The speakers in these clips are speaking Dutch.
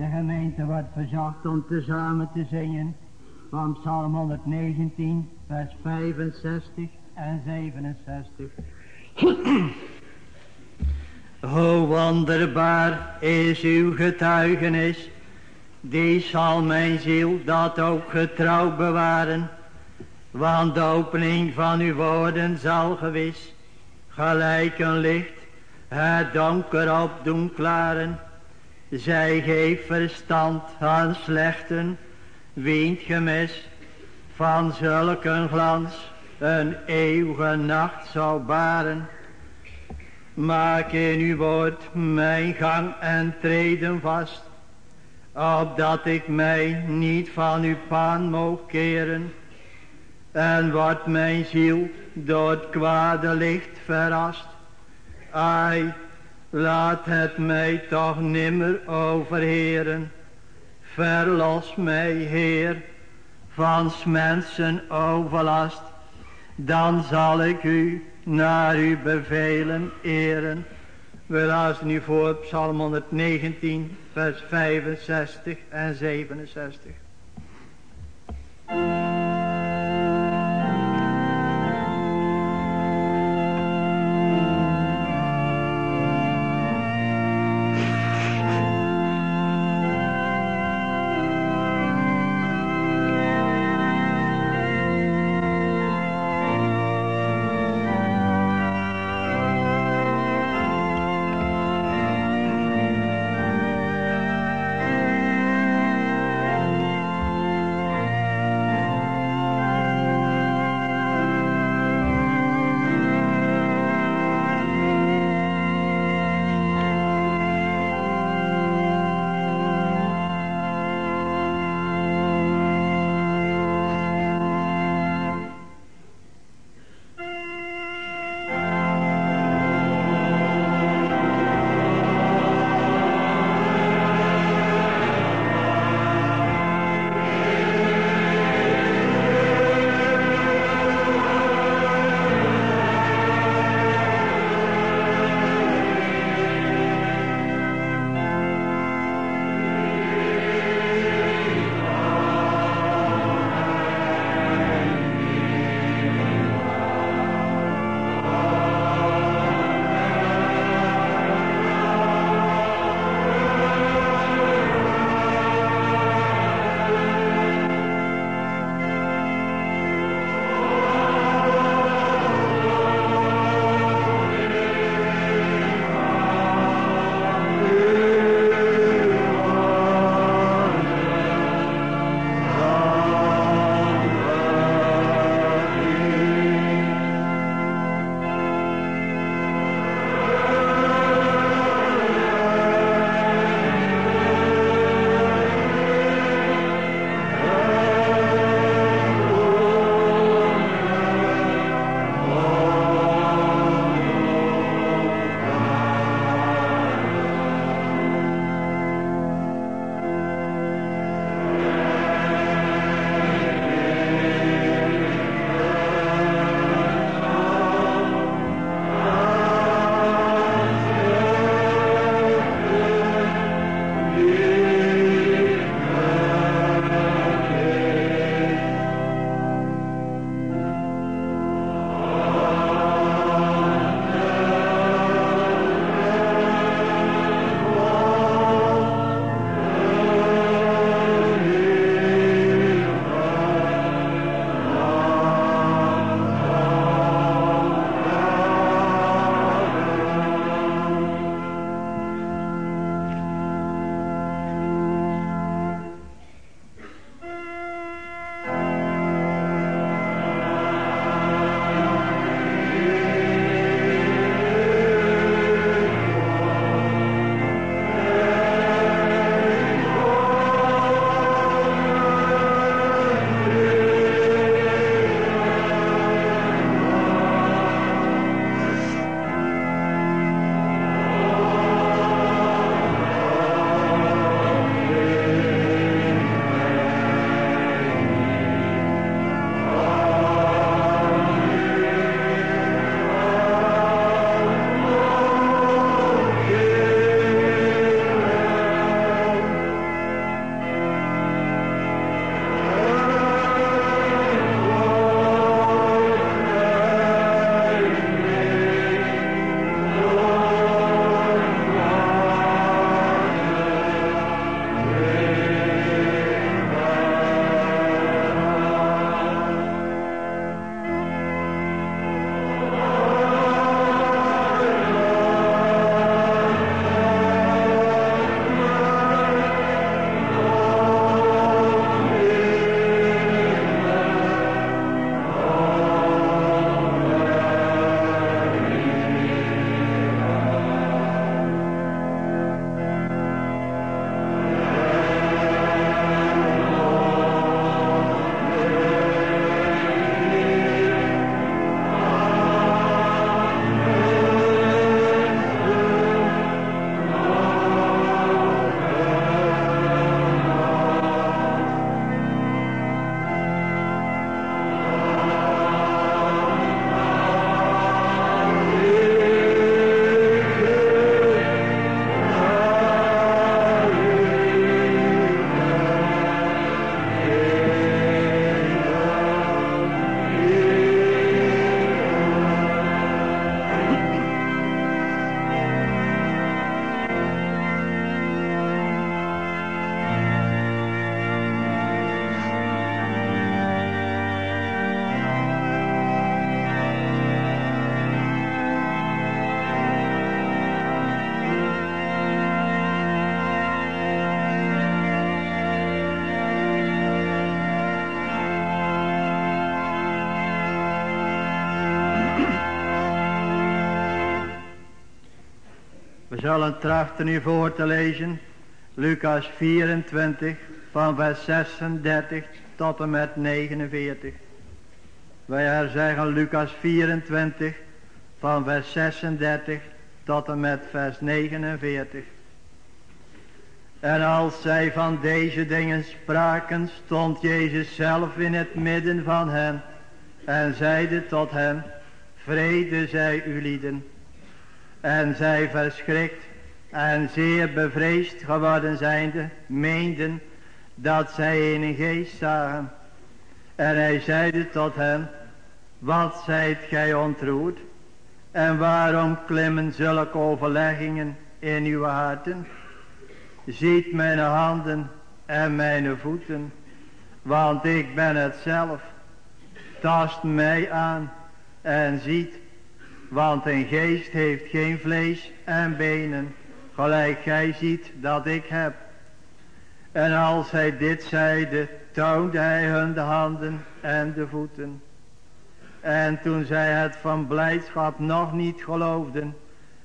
De gemeente wordt verzocht om tezamen te zingen van Psalm 119, vers 65 en 67. Hoe wonderbaar is uw getuigenis, die zal mijn ziel dat ook getrouw bewaren. Want de opening van uw woorden zal gewis, gelijk een licht, het donker op doen klaren. Zij geeft verstand aan slechten, wient gemis van zulke glans, een eeuwige nacht zou baren. Maak in uw woord mijn gang en treden vast, opdat ik mij niet van uw paan moog keren. En wordt mijn ziel door het kwade licht verrast. Ai, laat het mij toch nimmer overheren. Verlos mij, Heer, van mensen overlast. Dan zal ik u naar uw bevelen eren. We lazen nu voor Psalm 119, vers 65 en 67. Zullen trachten u voor te lezen. Lucas 24 van vers 36 tot en met 49. Wij herzeggen Lucas 24 van vers 36 tot en met vers 49. En als zij van deze dingen spraken, stond Jezus zelf in het midden van hen en zeide tot hen, vrede zij u lieden. En zij verschrikt en zeer bevreesd geworden zijnde, meenden dat zij een geest zagen. En hij zeide tot hen, wat zijt gij ontroerd? En waarom klimmen zulke overleggingen in uw harten? Ziet mijn handen en mijn voeten, want ik ben het zelf. Tast mij aan en ziet, want een geest heeft geen vlees en benen, gelijk gij ziet dat ik heb. En als hij dit zeide, toonde hij hun de handen en de voeten. En toen zij het van blijdschap nog niet geloofden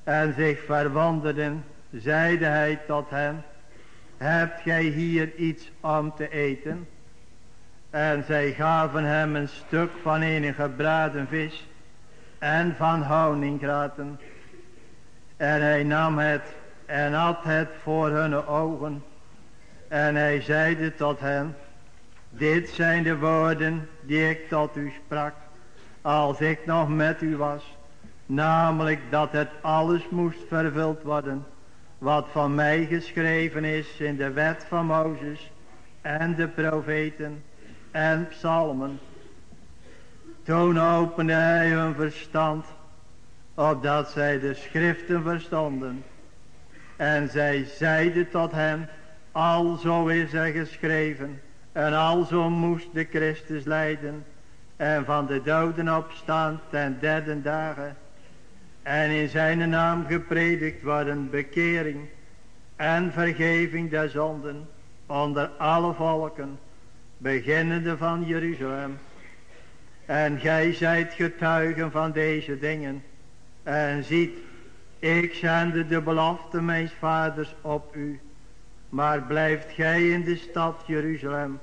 en zich verwonderden, zeide hij tot hen, hebt gij hier iets om te eten? En zij gaven hem een stuk van een gebraden vis en van honingraten. En hij nam het en at het voor hun ogen. En hij zeide tot hen, dit zijn de woorden die ik tot u sprak, als ik nog met u was. Namelijk dat het alles moest vervuld worden, wat van mij geschreven is in de wet van Mozes en de profeten en psalmen. Toen opende hij hun verstand, opdat zij de schriften verstonden. En zij zeiden tot hem, alzo is er geschreven, en alzo moest de Christus lijden, en van de doden opstaan ten derde dagen, en in zijn naam gepredikt worden bekering en vergeving der zonden onder alle volken, beginnende van Jeruzalem. En gij zijt getuigen van deze dingen. En ziet, ik zende de belofte mijns vaders op u. Maar blijft gij in de stad Jeruzalem,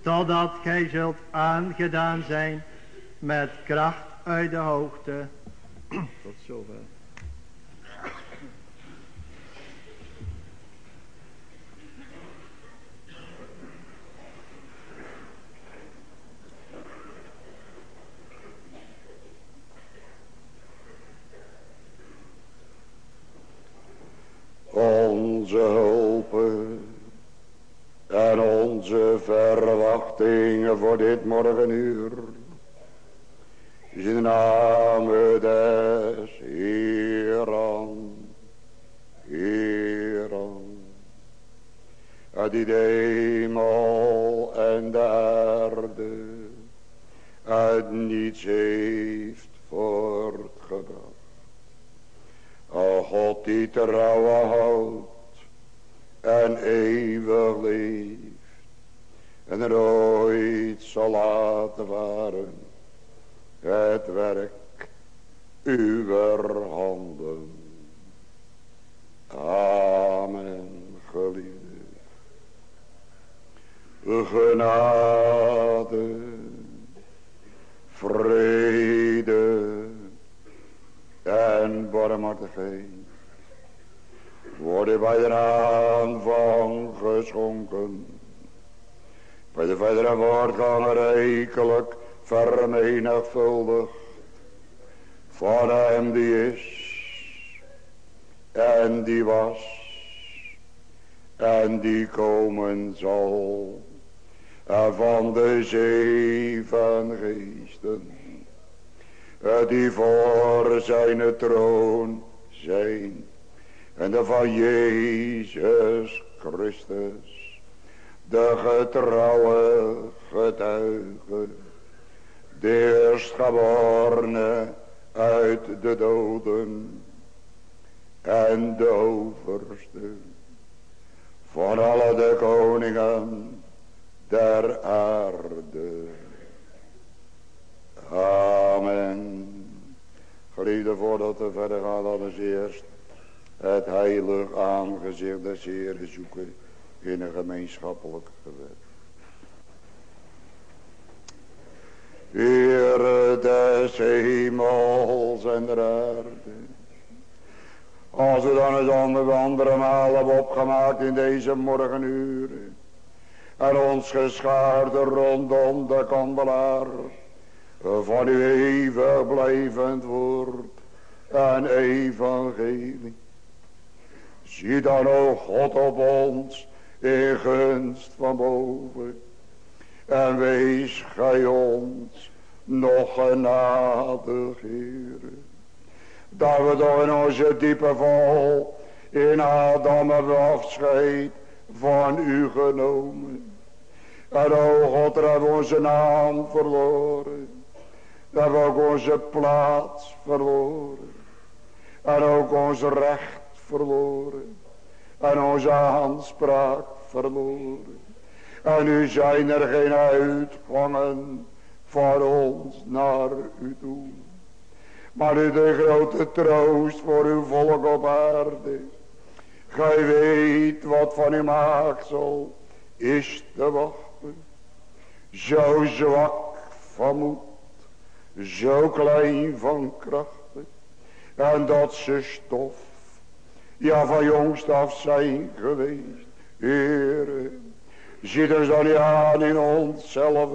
totdat gij zult aangedaan zijn met kracht uit de hoogte. Tot zover. Onze hulpen en onze verwachtingen voor dit morgenuur. In naam des Heeren, Heeren, die de hemel en de aarde uit niets heeft voortgebracht. O God die trouwen houdt en eeuwig leeft en nooit zal laten varen het werk uw handen. Amen, geliefde. Genade, vrede, en barmhartigheid worden bij de aanvang geschonken. Bij de verdere voortgang rijkelijk vermenigvuldigd van hem die is en die was en die komen zal en van de zeven geesten die voor zijn troon zijn. En de van Jezus Christus, de getrouwe getuige, de eerstgeborene uit de doden en de overste van alle de koningen der aarde. Amen. Geliefde voordat we verder gaan, dan is eerst het heilig aangezicht des Heeren zoeken in een gemeenschappelijk gebed. Heere des hemels en der aarde. Als we dan eens andere, andere maal hebben opgemaakt in deze morgenuren. En ons geschaarde rondom de kandelaar. Van uw eeuwig blijvend woord en evangelie. Zie dan, o God, op ons in gunst van boven. En wees gij ons nog genadig. Dat we door in onze diepe val in Adam hebben afscheid van u genomen. En o God, hebben onze naam verloren. We ook onze plaats verloren. En ook ons recht verloren. En onze aanspraak verloren. En nu zijn er geen uitgangen voor ons naar u toe. Maar u de grote troost voor uw volk op aarde. Gij weet wat van uw maaksel is te wachten. Zo zwak van moed. Zo klein van krachten. En dat ze stof. Ja van jongst af zijn geweest. Heere. Ziet er dan niet aan in onszelf.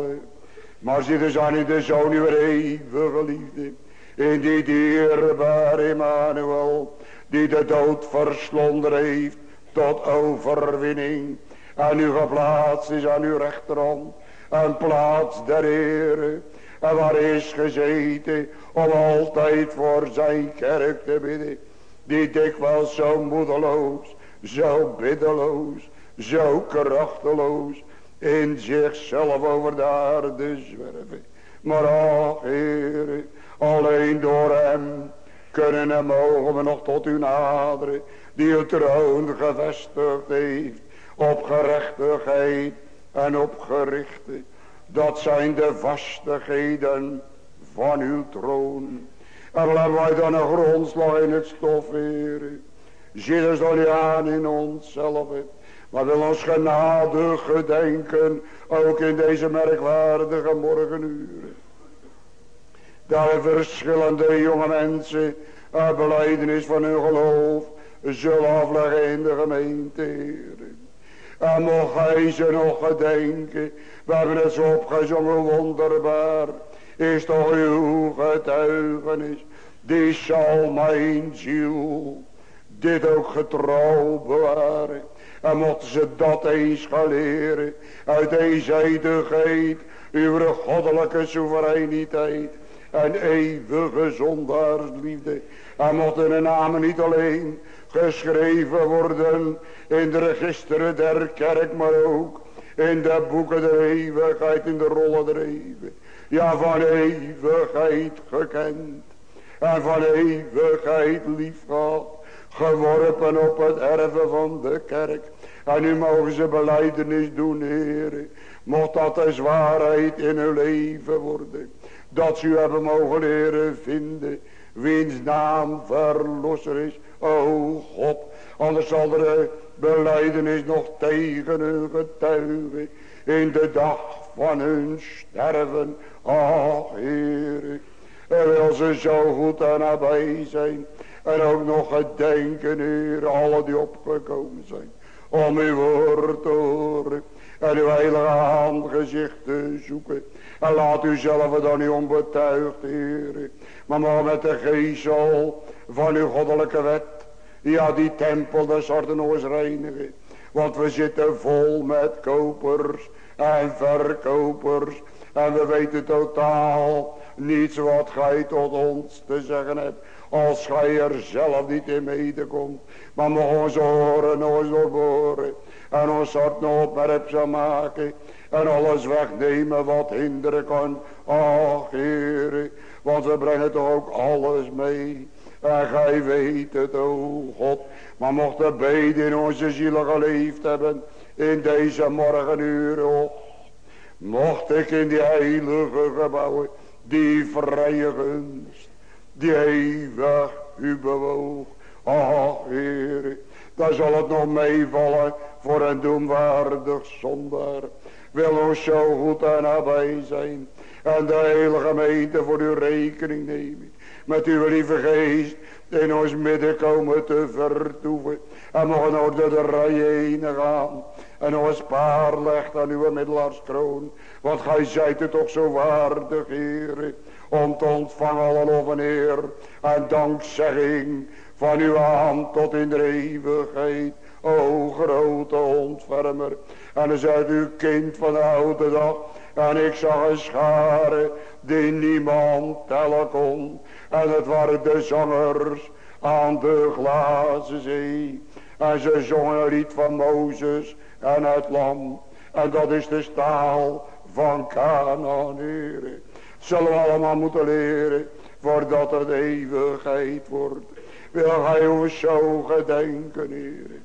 Maar ziet er aan in de zoon uw eeuwige liefde. In die dierbare Emmanuel. Die de dood verslonden heeft tot overwinning. En u geplaatst is aan uw rechterhand. En plaats der Heere. En waar is gezeten om altijd voor zijn kerk te bidden. Die dikwijls zo moedeloos, zo biddeloos, zo krachteloos in zichzelf over de aarde zwerven. Maar ach, Heer, alleen door hem kunnen en mogen we nog tot u naderen, die uw troon gevestigd heeft op gerechtigheid en op gerichte. Dat zijn de vastigheden van uw troon. En laten wij dan een grondslag in het stof, Heer. Zie ons dan niet aan in onszelf. Maar wil ons genadig gedenken, ook in deze merkwaardige morgenuren. Daar verschillende jonge mensen een beleidenis van hun geloof zullen afleggen in de gemeente. En mocht hij ze nog gedenken, we hebben het zo opgezongen wonderbaar, is toch uw getuigenis, die zal mijn ziel dit ook getrouw bewaren. En mochten ze dat eens gaan leren. Uit eenzijdigheid. Uw goddelijke soevereiniteit. En eeuwige zondaarsliefde. En mochten hun namen niet alleen geschreven worden. In de registeren der kerk. Maar ook in de boeken der eeuwigheid. In de rollen der eeuwigheid. Ja van eeuwigheid gekend. En van eeuwigheid lief gehad geworpen op het erven van de kerk. En nu mogen ze beleidenis doen, heren. Mocht dat een zwaarheid in hun leven worden. Dat ze u hebben mogen leren vinden. Wiens naam verlosser is. O God. Anders zal de beleidenis nog tegen hun getuigen. In de dag van hun sterven. Ach, heren. En wil ze zo goed en nabij zijn. En ook nog gedenken, Heer, alle die opgekomen zijn. Om uw woord te horen. En uw heilige aangezicht te zoeken. En laat u zelf dan niet onbetuigd, Heer. Maar maar met de geestel van uw goddelijke wet. Ja, die tempel des hartenoors reinigen. Want we zitten vol met kopers en verkopers. En we weten totaal niets wat gij tot ons te zeggen hebt. Als gij er zelf niet in medekomt. Maar mogen onze oren ons doorboren. En ons hart nog opmerkzaam maken. En alles wegnemen wat hinderen kan. Ach Heer. Want we brengen toch ook alles mee. En gij weet het, o God. Maar mocht de beden in onze zielen geleefd hebben. In deze morgenuren, och. Mocht ik in die heilige gebouwen. Die vrije gunst die eeuwig u bewoog. Ach, Heer, dan zal het nog meevallen voor een doemwaardig zondaar. Wil ons zo goed en nabij zijn. En de hele gemeente voor uw rekening nemen. Met uw lieve geest in ons midden komen te vertoeven. En mogen door de rij heen gaan. En nog een spaar legt aan uw middelaarskroon. Want gij zijt het toch zo waardig, Heer. Om te ontvangen alle lof en eer. En dankzegging van uw hand tot in de eeuwigheid. O grote ontfermer. En zijt uw kind van de oude dag. En ik zag een schare die niemand tellen kon. En het waren de zangers aan de glazen zee. En ze zongen een lied van Mozes en het lam. En dat is de staal van Canaan. Zullen we allemaal moeten leren, voordat het eeuwigheid wordt. Wil hij ons zo gedenken, heren.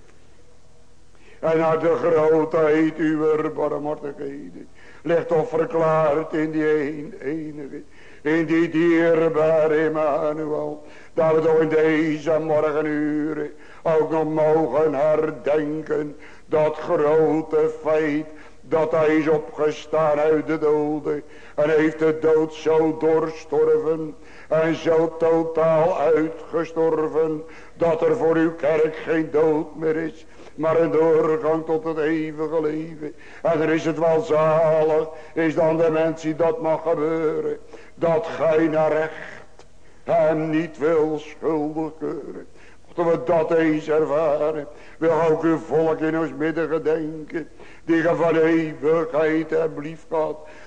En naar de grootheid uw barmhartigheden. Ligt toch verklaard in die een, enige. In die dierbare Emmanuel. Dat we toch in deze morgenuren ook nog mogen herdenken. Dat grote feit dat hij is opgestaan uit de doden. En heeft de dood zo doorstorven. En zo totaal uitgestorven. Dat er voor uw kerk geen dood meer is. Maar een doorgang tot het eeuwige leven. En er is het wel zalig. Is dan de mens die dat mag gebeuren. Dat gij naar recht hem niet wil schuldig keuren. Mochten we dat eens ervaren. Wil ook uw volk in ons midden gedenken. Die van eeuwigheid hebt lief.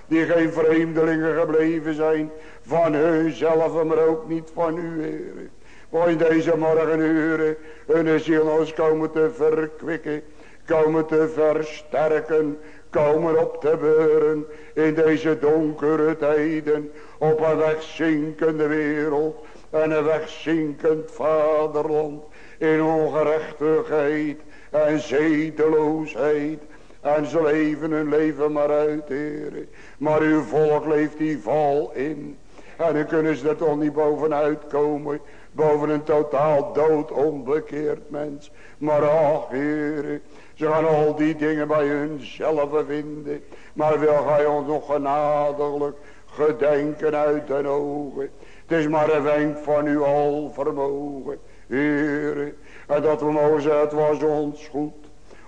Die geen vreemdelingen gebleven zijn. Van hunzelf, maar ook niet van u. Maar in deze morgenuren hun ziel ons komen te verkwikken. Komen te versterken. Komen op te beuren in deze donkere tijden. Op een wegzinkende wereld. En een wegzinkend vaderland. In ongerechtigheid en zedeloosheid. En ze leven hun leven maar uit, heren. Maar uw volk leeft die val in. En dan kunnen ze er toch niet bovenuit komen. Boven een totaal dood onbekeerd mens. Maar ach, heren. Ze gaan al die dingen bij hunzelf vinden. Maar wil gij ons nog genadiglijk gedenken uit den ogen. Het is maar een wenk van uw al vermogen. Heren. En dat we mogen zeggen, het was ons goed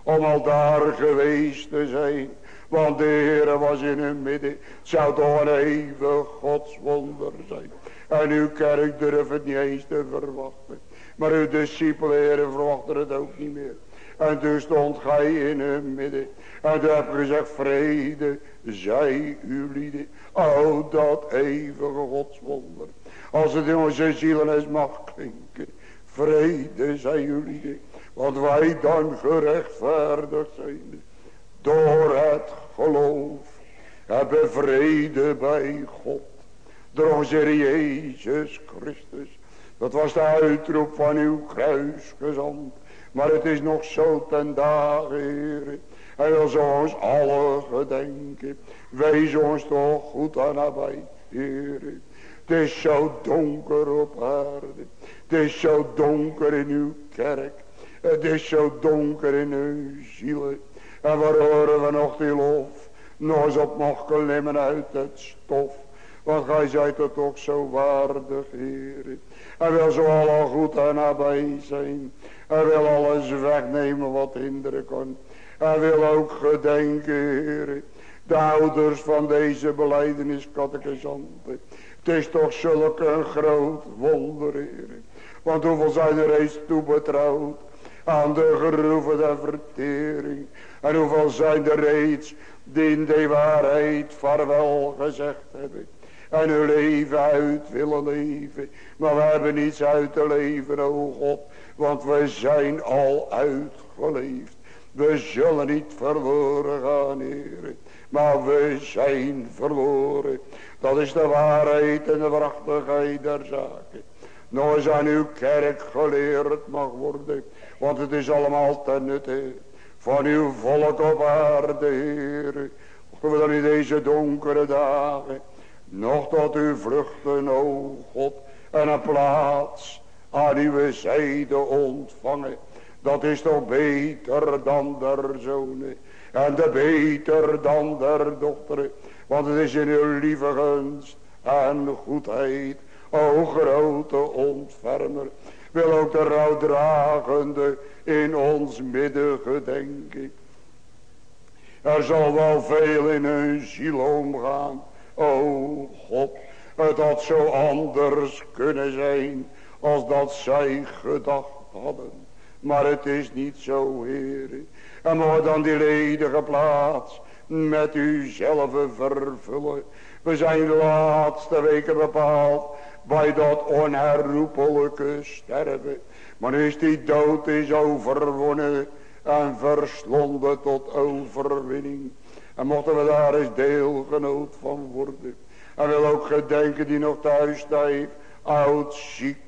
om al daar geweest te zijn. Want de Heer was in hun midden. Zou toch een eeuwig godswonder zijn. En uw kerk durft het niet eens te verwachten. Maar uw discipelen, Heer, verwachten het ook niet meer. En toen stond gij in hun midden. En toen heb gezegd, vrede zij uw lieden. O, dat eeuwige godswonder. Als het in onze zielen eens mag klinken. Vrede zij uw lieden. Want wij dan gerechtvaardigd zijn. Door het geloof. Hebben vrede bij God. Door onze Jezus Christus. Dat was de uitroep van uw kruisgezant. Maar het is nog zo ten dagen, Heer. En wil zo ons alle gedenken. Wees ons toch goed aan nabij, Heer. Het is zo donker op aarde. Het is zo donker in uw kerk. Het is zo donker in uw zielen. En waar horen we nog die lof? Nog eens op mag klimmen uit het stof. Want gij zijt er toch zo waardig, Heer. En wil zo al goed en nabij zijn. En wil alles wegnemen wat hinderen kan. En wil ook gedenken, Heer. De ouders van deze beleideniskatechizanten. Het is toch zulk een groot wonder, Heer. Want hoeveel zijn er reeds toebetrouwd aan de geroepen der vertering. En hoeveel zijn er reeds die in de waarheid vaarwel gezegd hebben. En hun leven uit willen leven. Maar we hebben niets uit te leven, o God. Want we zijn al uitgeleefd. We zullen niet verloren gaan, Heer. Maar we zijn verloren. Dat is de waarheid en de waarachtigheid der zaken. Nog eens aan uw kerk geleerd mag worden. Want het is allemaal ten nutte van uw volk op aarde, Heer. Dan in deze donkere dagen nog tot u vluchten, o God. En een plaats aan uw zijde ontvangen. Dat is toch beter dan der zonen. En de beter dan der dochteren. Want het is in uw lieve gunst en goedheid. O grote ontfermer. Wil ook de rouwdragende in ons midden gedenken. Er zal wel veel in hun ziel omgaan. O God, het had zo anders kunnen zijn als dat zij gedacht hadden. Maar het is niet zo, heren. En moet dan die ledige plaats met uzelf vervullen. We zijn de laatste weken bepaald bij dat onherroepelijke sterven. Maar is die dood is overwonnen en verslonden tot overwinning. En mochten we daar eens deelgenoot van worden. En wil ook gedenken die nog thuis stijf, oud, ziek.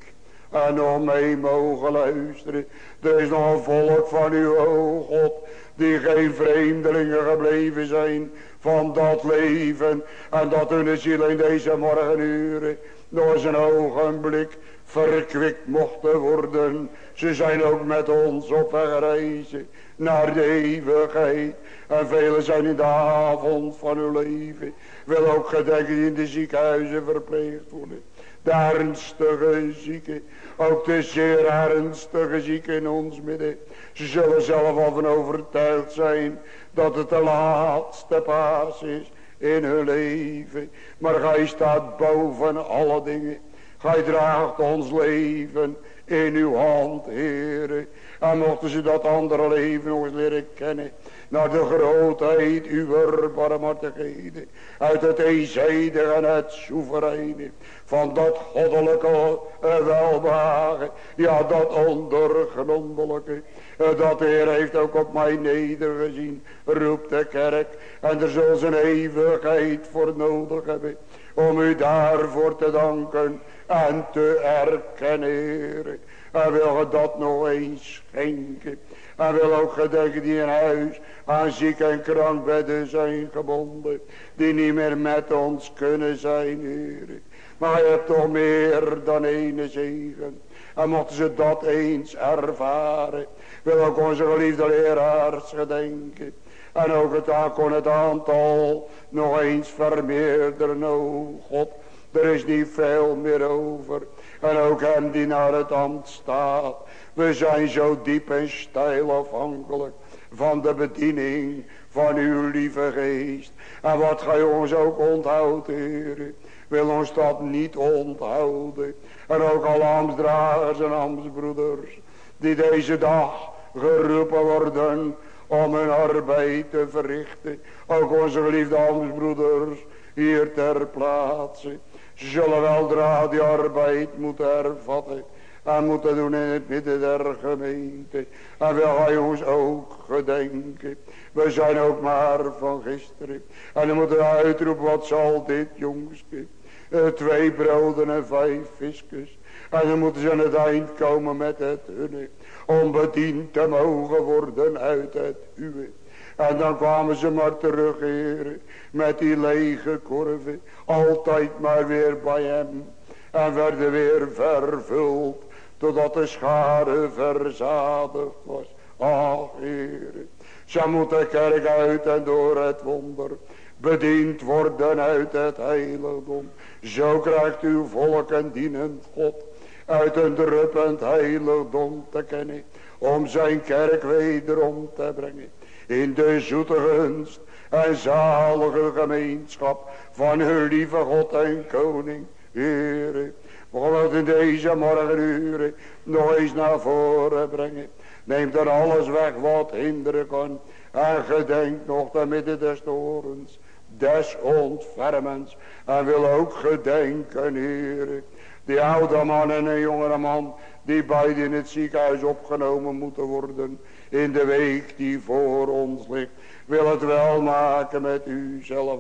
En nog mee mogen luisteren. Er is nog een volk van uw, o God, die geen vreemdelingen gebleven zijn van dat leven. En dat hun ziel in deze morgenuren eens een ogenblik verkwikt mochten worden. Ze zijn ook met ons op reizen naar de eeuwigheid. En velen zijn in de avond van hun leven. Wil ook gedenken in de ziekenhuizen verpleegd worden. De ernstige zieken. Ook de zeer ernstige zieken in ons midden. Ze zullen zelf al van overtuigd zijn dat het de laatste paas is in hun leven. Maar gij staat boven alle dingen. Gij draagt ons leven in uw hand, Heere. En mochten ze dat andere leven nog eens leren kennen. Naar de grootheid uw barmhartigheden. Uit het eenzijdige en het soevereine. Van dat goddelijke welbehagen. Ja, dat ondergrondelijke. Dat Heer heeft ook op mij nedergezien. Roept de kerk. En er zal zijn eeuwigheid voor nodig hebben. Om u daarvoor te danken. En te erkennen. En wil je dat nog eens schenken. En wil ook gedenken die in huis aan ziek en krankbedden zijn gebonden. Die niet meer met ons kunnen zijn, Heer. Maar je hebt toch meer dan ene zegen. En mochten ze dat eens ervaren. Wil ook onze geliefde leraars gedenken. En ook het, kon het aantal nog eens vermeerderen. O God, er is niet veel meer over. En ook hem die naar het ambt staat. We zijn zo diep en stijl afhankelijk van de bediening van uw lieve geest. En wat gij ons ook onthoudt, Heer. Wil ons dat niet onthouden. En ook alle ambtsdragers en ambtsbroeders. Die deze dag geroepen worden om hun arbeid te verrichten. Ook onze geliefde ambtsbroeders hier ter plaatse. Zullen weldra die arbeid moeten ervatten. En moeten doen in het midden der gemeente. En wil hij ons ook gedenken. We zijn ook maar van gisteren. En dan moeten we uitroepen. Wat zal dit jongske. Uh, twee broden en vijf visjes. En dan moeten ze aan het eind komen met het hunne. Om bediend te mogen worden uit het uwe. En dan kwamen ze maar terug, heren. Met die lege korven. Altijd maar weer bij hem. En werden weer vervuld. Totdat de schade verzadigd was. Ach, heren. Ze moet de kerk uit en door het wonder. Bediend worden uit het heiligdom. Zo krijgt uw volk een dienend God. Uit een druppend heiligdom te kennen. Om zijn kerk wederom te brengen in de zoete gunst en zalige gemeenschap van hun lieve God en Koning. Heere, we in deze morgenuren nog eens naar voren brengen. Neem dan alles weg wat hinderen kan. En gedenk nog te midden des torens, des ontfermens. En wil ook gedenken, Heere. Die oude man en een jongere man, die beide in het ziekenhuis opgenomen moeten worden in de week die voor ons ligt. Wil het wel maken met u zelf.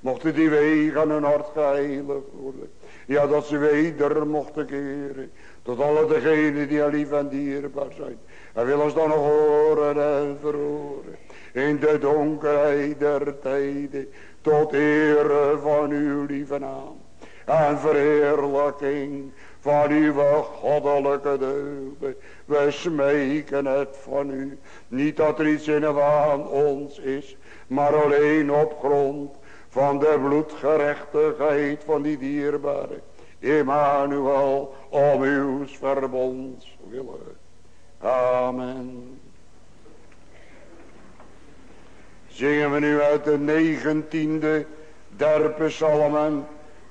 Mochten die wegen hun hart geheiligd worden. Ja, dat ze weder mochten keren. Tot alle degenen die lief en dierbaar zijn. En wil ons dan nog horen en verhoren. In de donkerheid der tijden. Tot ere van uw lieve naam. En verheerlijking van uw goddelijke deugden. We smeken het van u. Niet dat er iets in aan ons is, maar alleen op grond van de bloedgerechtigheid van die dierbare Emmanuel om uw verbonds willen. Amen. Zingen we nu uit de negentiende der psalmen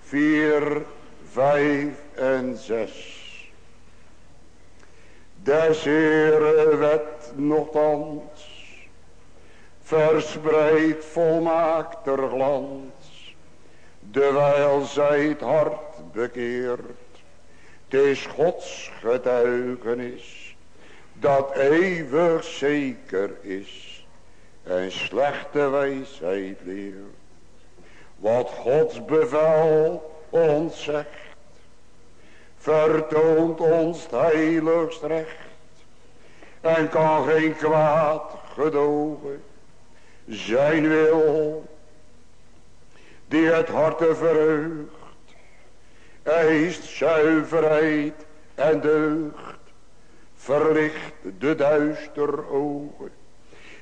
4, 5 en 6. Des Heere wet nogthans verspreidt volmaakter glans, dewijl zij het hart bekeert. Het is Gods getuigenis, dat eeuwig zeker is, en slechte wijsheid leert. Wat Gods bevel ons zegt, vertoont ons het heiligst recht, en kan geen kwaad gedogen zijn wil, die het harte verheugt, eist zuiverheid en deugd, verlicht de duister ogen,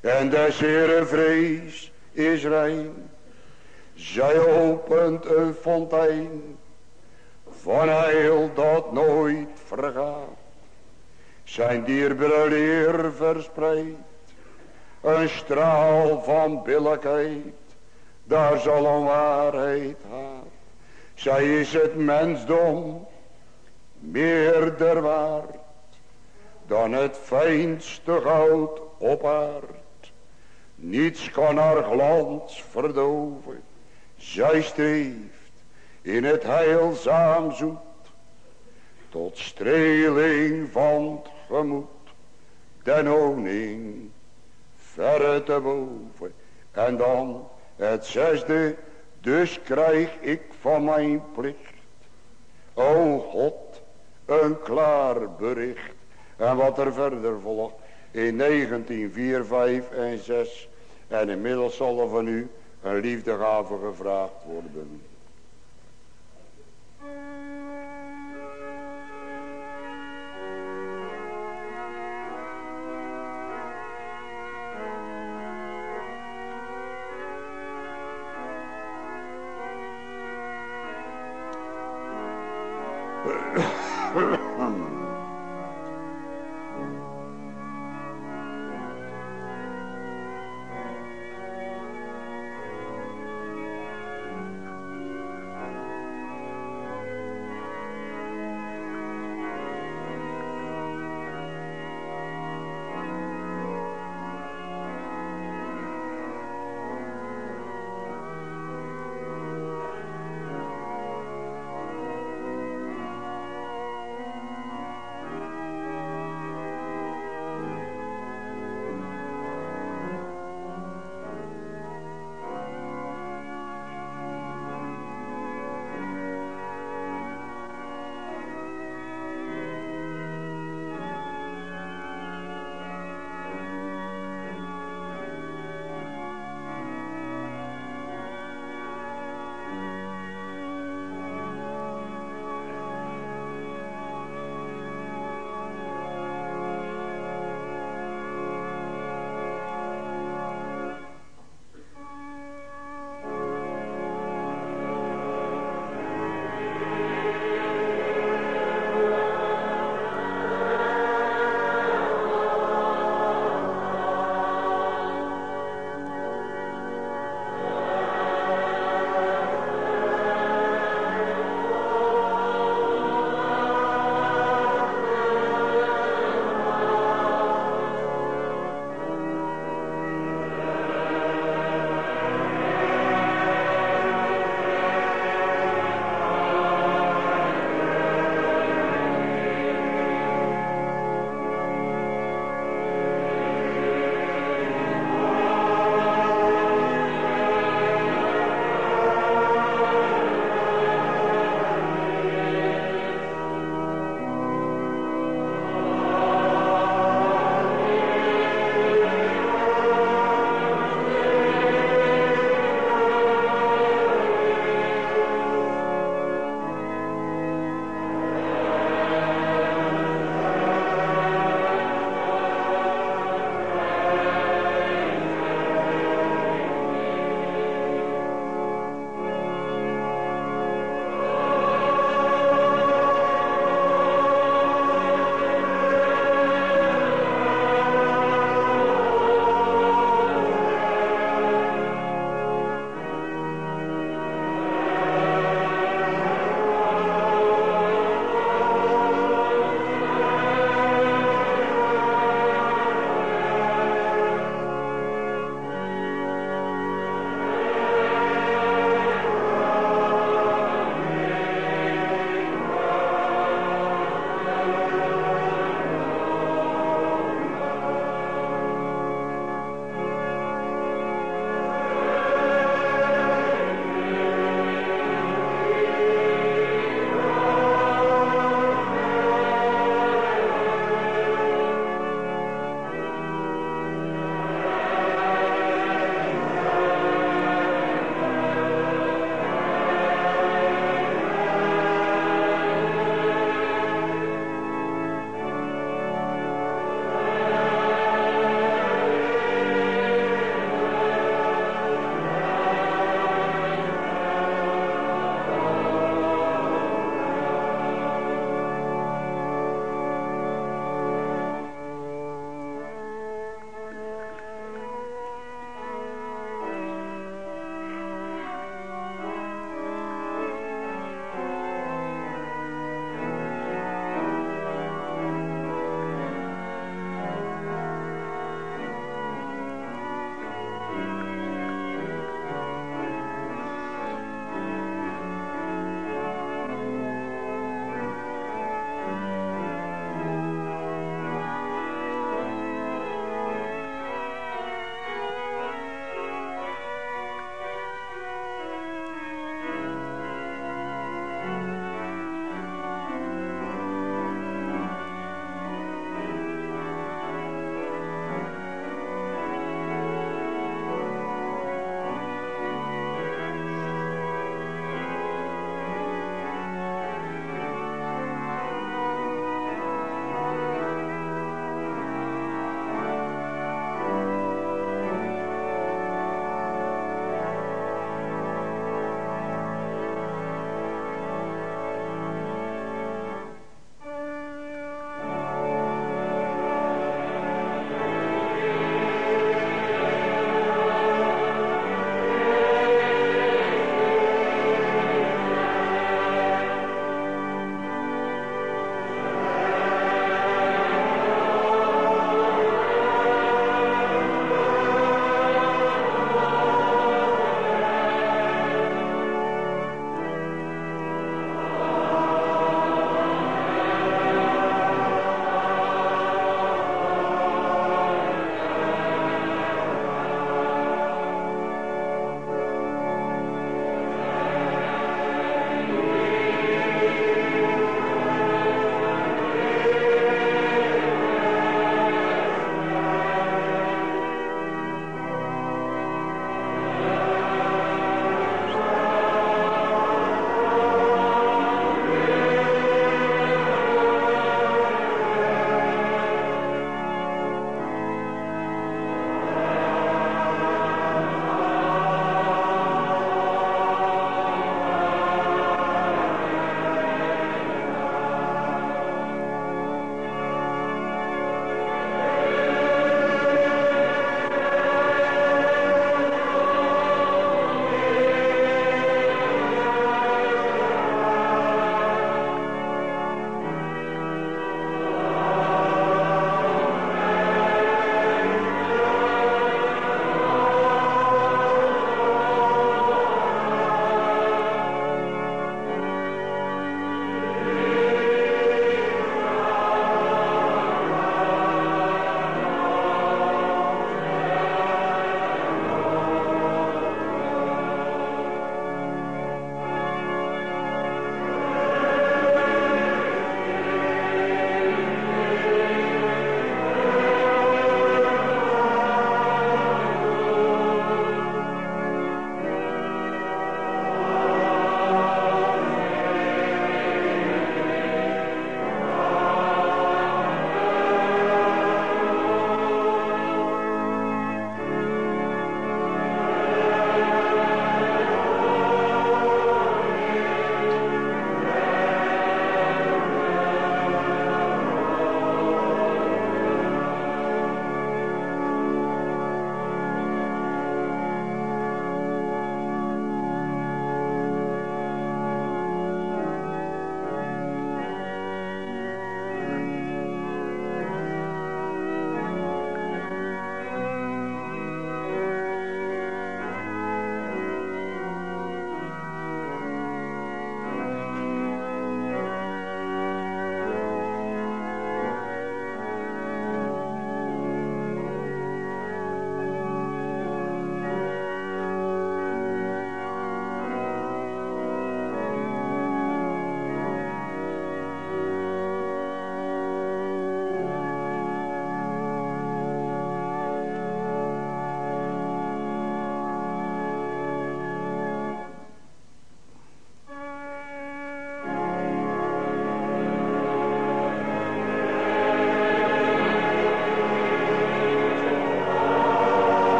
en des Heere vrees is rein. Zij opent een fontein van heil dat nooit vergaat. Zijn dierbare leer verspreidt een straal van billijkheid, daar zal een waarheid gaan. Zij is het mensdom meerder waard dan het fijnste goud op aard. Niets kan haar glans verdoven. Zij streeft in het heilzaam zoet tot streling van het gemoed den honing verre te boven. En dan het zesde, dus krijg ik van mijn plicht, o God, een klaar bericht. En wat er verder volgt, in 19, 4, 5 en 6. En inmiddels zal van u een liefdegave gevraagd worden.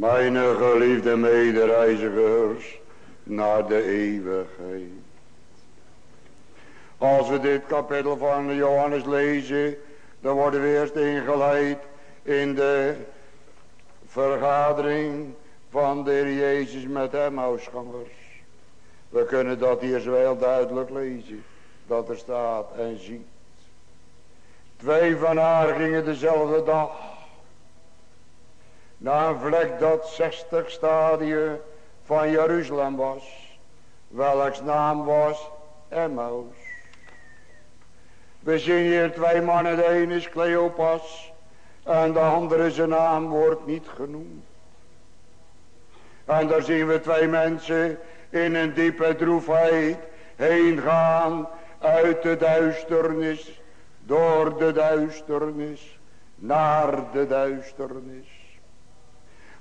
Mijn geliefde medereizigers naar de eeuwigheid. Als we dit kapitel van Johannes lezen, dan worden we eerst ingeleid in de vergadering van de heer Jezus met Emmausgangers. We kunnen dat hier zo heel duidelijk lezen, dat er staat en ziet. Twee van haar gingen dezelfde dag naar een vlek dat 60 stadie van Jeruzalem was, welks naam was Emmaus. We zien hier twee mannen, de een is Cleopas en de andere zijn naam wordt niet genoemd. En daar zien we twee mensen in een diepe droefheid heen gaan uit de duisternis, door de duisternis, naar de duisternis.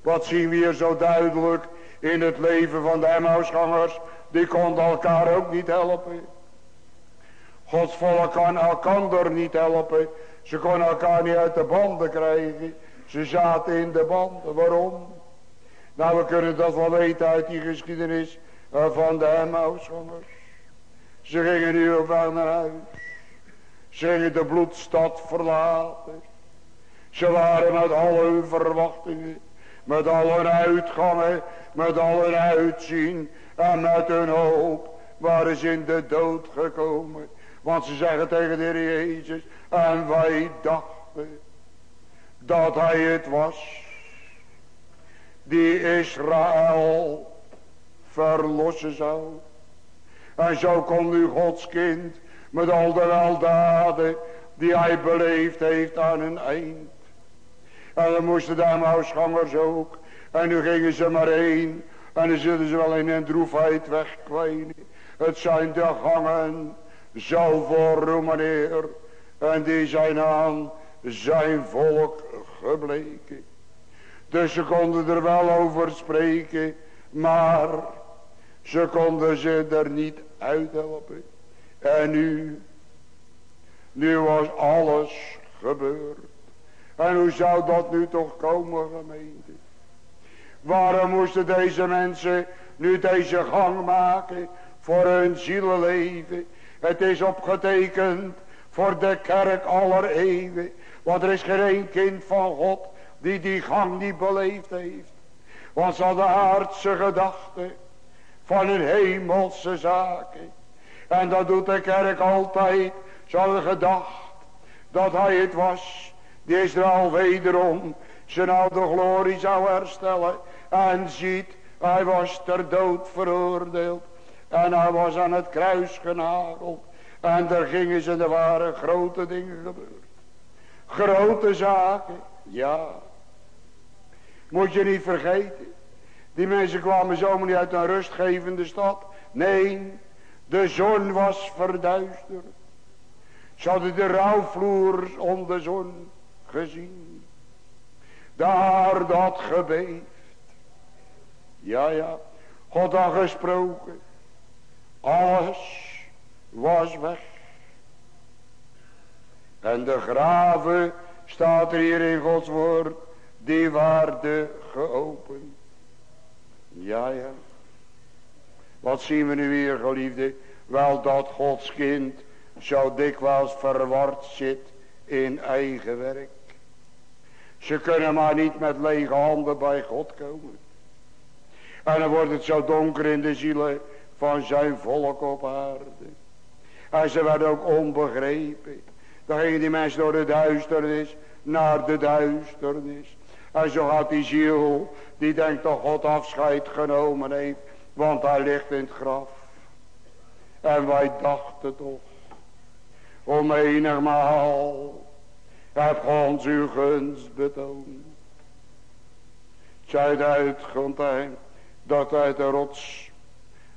Wat zien we hier zo duidelijk in het leven van de Emmausgangers, die konden elkaar ook niet helpen. Gods volk kan elkaar niet helpen. Ze konden elkaar niet uit de banden krijgen. Ze zaten in de banden. Waarom? Nou, we kunnen dat wel weten uit die geschiedenis eh, van de Emmausgangers. Ze gingen nu op weg naar huis. Ze gingen de bloedstad verlaten. Ze waren met al hun verwachtingen, met al hun uitgangen, met al hun uitzien en met hun hoop waren ze in de dood gekomen. Want ze zeggen tegen de Heer Jezus, en wij dachten dat hij het was die Israël verlossen zou. En zo kon nu Gods kind met al de weldaden die hij beleefd heeft aan een eind. En dan moesten de Emmausgangers ook. En nu gingen ze maar heen. En dan zullen ze wel in een droefheid wegkwijnen. Het zijn de gangen zo voor meneer. En die zijn aan zijn volk gebleken. Dus ze konden er wel over spreken. Maar ze konden ze er niet uithelpen. En nu. Nu was alles gebeurd. En hoe zou dat nu toch komen gemeente? Waarom moesten deze mensen nu deze gang maken voor hun zielenleven? Het is opgetekend voor de kerk aller eeuwen. Want er is geen kind van God die die gang niet beleefd heeft. Want ze hadden aardse gedachten van hun hemelse zaken. En dat doet de kerk altijd. Ze hadden gedacht dat hij het was die Israël wederom zijn oude glorie zou herstellen. En ziet, hij was ter dood veroordeeld. En hij was aan het kruis genageld. En daar gingen ze, er waren grote dingen gebeurd. Grote zaken, ja. Moet je niet vergeten. Die mensen kwamen zomaar niet uit een rustgevende stad. Nee, de zon was verduisterd. Ze hadden de rouwvloers om de zon gezien. Daar dat gebeefd. Ja, ja. God had gesproken. Alles was weg. En de graven, staat er hier in Gods woord, die waren geopend. Ja, ja. Wat zien we nu hier, geliefde? Wel dat Gods kind zo dikwijls verward zit in eigen werk. Ze kunnen maar niet met lege handen bij God komen. En dan wordt het zo donker in de zielen van zijn volk op aarde. En ze werden ook onbegrepen. Dan gingen die mensen door de duisternis naar de duisternis. En zo gaat die ziel, die denkt dat God afscheid genomen heeft. Want hij ligt in het graf. En wij dachten toch. Om enigmaal. Heb ons uw gunst betoond. Zij hij dat uit de rots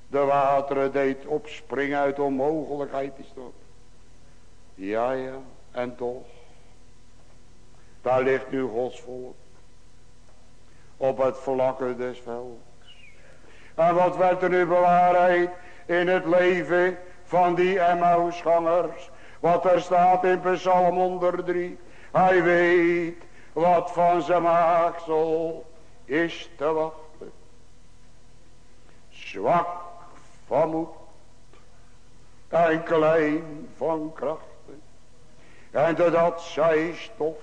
de wateren deed opspringen uit onmogelijkheid is dat. Ja, ja, en toch. Daar ligt nu Gods volk. Op het vlakke des velds. En wat werd er nu bewaarheid in het leven van die Emmausgangers. Wat er staat in Psalm 103. Hij weet wat van zijn maaksel is te wachten. Zwak van moed en klein van krachten. En doordat zij stof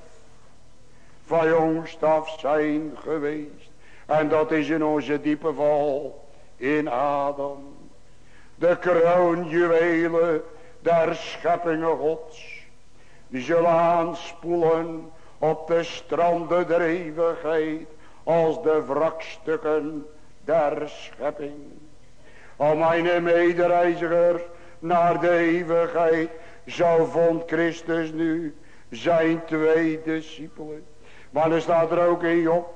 van jongst af zijn geweest. En dat is in onze diepe val in Adam. De kroonjuwelen der scheppingen gods. Die zullen aanspoelen op de stranden der eeuwigheid. Als de wrakstukken der schepping. O mijn medereizigers naar de eeuwigheid. Zo vond Christus nu zijn twee discipelen. Maar er staat er ook in Job.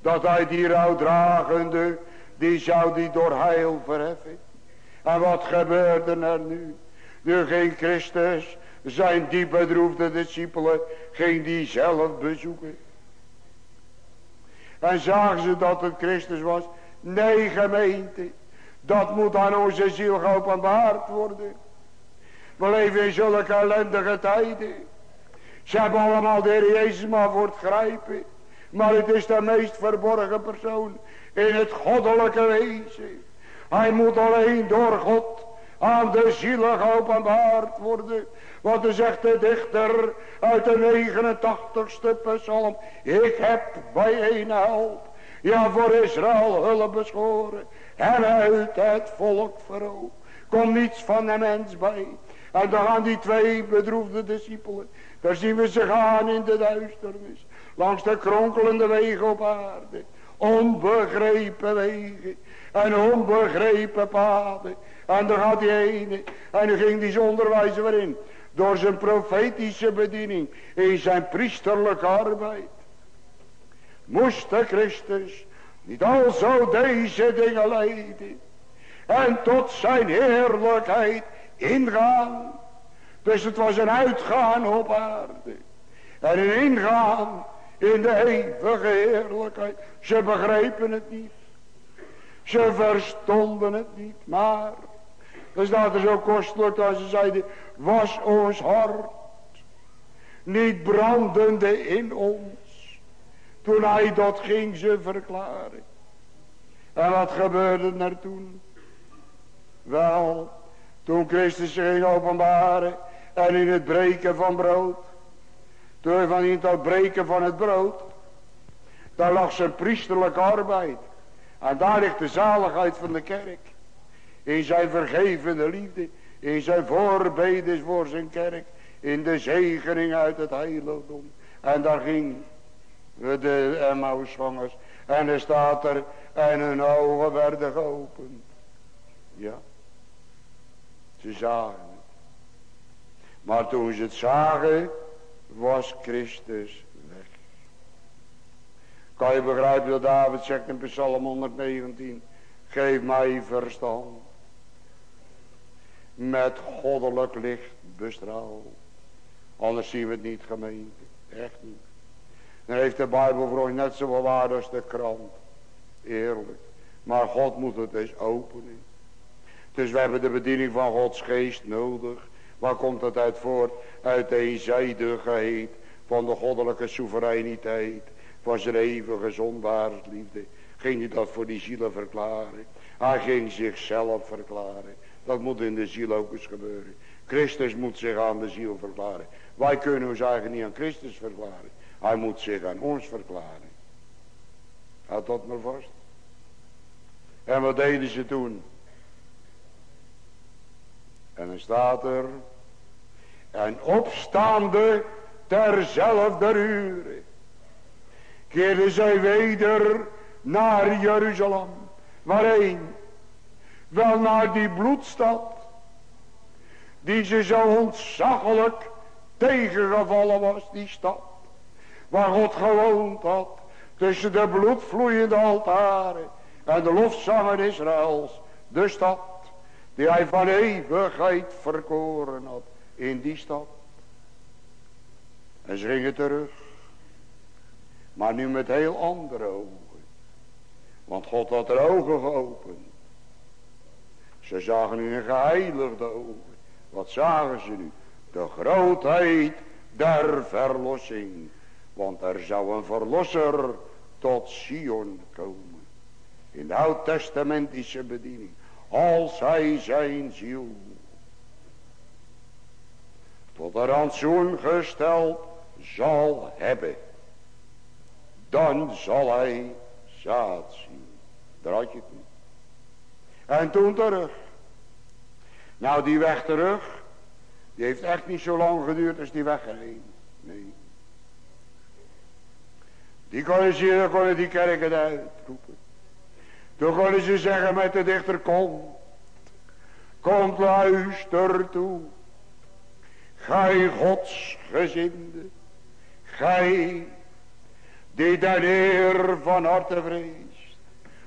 Dat hij die rouwdragende, die zou die door heil verheffen. En wat gebeurde er nu? Nu ging Christus zijn diep bedroefde discipelen, ging die zelf bezoeken. En zagen ze dat het Christus was. Nee gemeente, dat moet aan onze ziel geopenbaard worden. We leven in zulke ellendige tijden. Ze hebben allemaal de Heer Jezus maar voor het grijpen. Maar het is de meest verborgen persoon in het goddelijke wezen. Hij moet alleen door God aan de zielen geopenbaard worden. Wat er zegt de dichter uit de 89ste psalm. Ik heb bij een help. Ja voor Israël hulp beschoren. En uit het volk verhoogd. Komt niets van de mens bij. En dan gaan die twee bedroefde discipelen. Daar zien we ze gaan in de duisternis. Langs de kronkelende wegen op aarde. Onbegrepen wegen. En onbegrepen paden. En dan gaat die ene. En dan ging die zonder wijze weer in. Door zijn profetische bediening. In zijn priesterlijke arbeid. Moest de Christus niet al zo deze dingen leiden. En tot zijn heerlijkheid ingaan. Dus het was een uitgaan op aarde. En een ingaan in de eeuwige heerlijkheid. Ze begrepen het niet. Ze verstonden het niet. Maar, dan staat er zo kostelijk als ze zeiden. Was ons hart niet brandende in ons. Toen hij dat ging ze verklaren. En wat gebeurde er toen? Wel, toen Christus ging openbaren en in het breken van brood. Toen van in het breken van het brood. Daar lag zijn priesterlijke arbeid. En daar ligt de zaligheid van de kerk. In zijn vergevende liefde. In zijn voorbeden voor zijn kerk. In de zegening uit het heiligdom. En daar ging de Emmausgangers. En er staat er. En hun ogen werden geopend. Ja. Ze zagen het. Maar toen ze het zagen, was Christus weg. Kan je begrijpen dat David zegt in Psalm 119. Geef mij verstand. Met goddelijk licht bestraal. Anders zien we het niet gemeente. Echt niet. Dan heeft de Bijbel voor ons net zoveel waarde als de krant. Eerlijk. Maar God moet het eens openen. Dus we hebben de bediening van Gods geest nodig. Waar komt dat uit voort? Uit de eenzijdigheid van de goddelijke soevereiniteit. Van zijn eeuwige zondagsliefde. Ging hij dat voor die zielen verklaren. Hij ging zichzelf verklaren. Dat moet in de ziel ook eens gebeuren. Christus moet zich aan de ziel verklaren. Wij kunnen ons eigenlijk niet aan Christus verklaren. Hij moet zich aan ons verklaren. Houd dat maar vast. En wat deden ze toen? En dan staat er. En opstaande terzelfde uren. Keerden zij weder naar Jeruzalem. Waarheen? Wel naar die bloedstad. Die ze zo ontzaglijk tegengevallen was, die stad. Waar God gewoond had. Tussen de bloedvloeiende altaren. En de lofzangen Israëls. De stad. Die hij van eeuwigheid verkoren had. In die stad. En ze gingen terug. Maar nu met heel andere ogen. Want God had er ogen geopend. Ze zagen nu een geheiligde ogen. Wat zagen ze nu? De grootheid der verlossing. Want er zou een verlosser tot Sion komen. In de oud-testamentische bediening. Als hij zijn ziel tot een rantsoen gesteld zal hebben. Dan zal hij zaad zien. Had je het niet. En toen terug. Nou die weg terug. Die heeft echt niet zo lang geduurd als die weg heen. Nee. Die konden ze, dan konden die kerken uitroepen. Toen konden ze zeggen met de dichter, kom. Komt luister toe. Gij Gods gezinde. Gij die de Heer van harte vreest.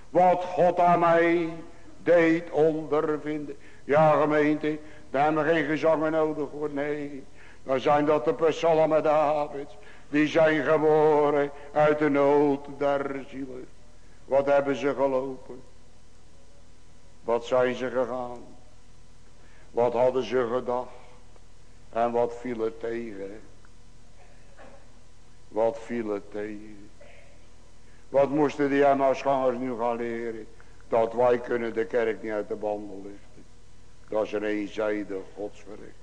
Wat God aan mij deed ondervinden. Ja gemeente, daar hebben we geen gezangen nodig hoor. Nee, dan zijn dat de psalmen Davids. Die zijn geboren uit de nood der zielen. Wat hebben ze gelopen? Wat zijn ze gegaan? Wat hadden ze gedacht? En wat viel er tegen? Wat viel er tegen? Wat moesten die Emmausgangers nu gaan leren? Dat wij kunnen de kerk niet uit de banden lichten. Dat is een eenzijdig godswerk.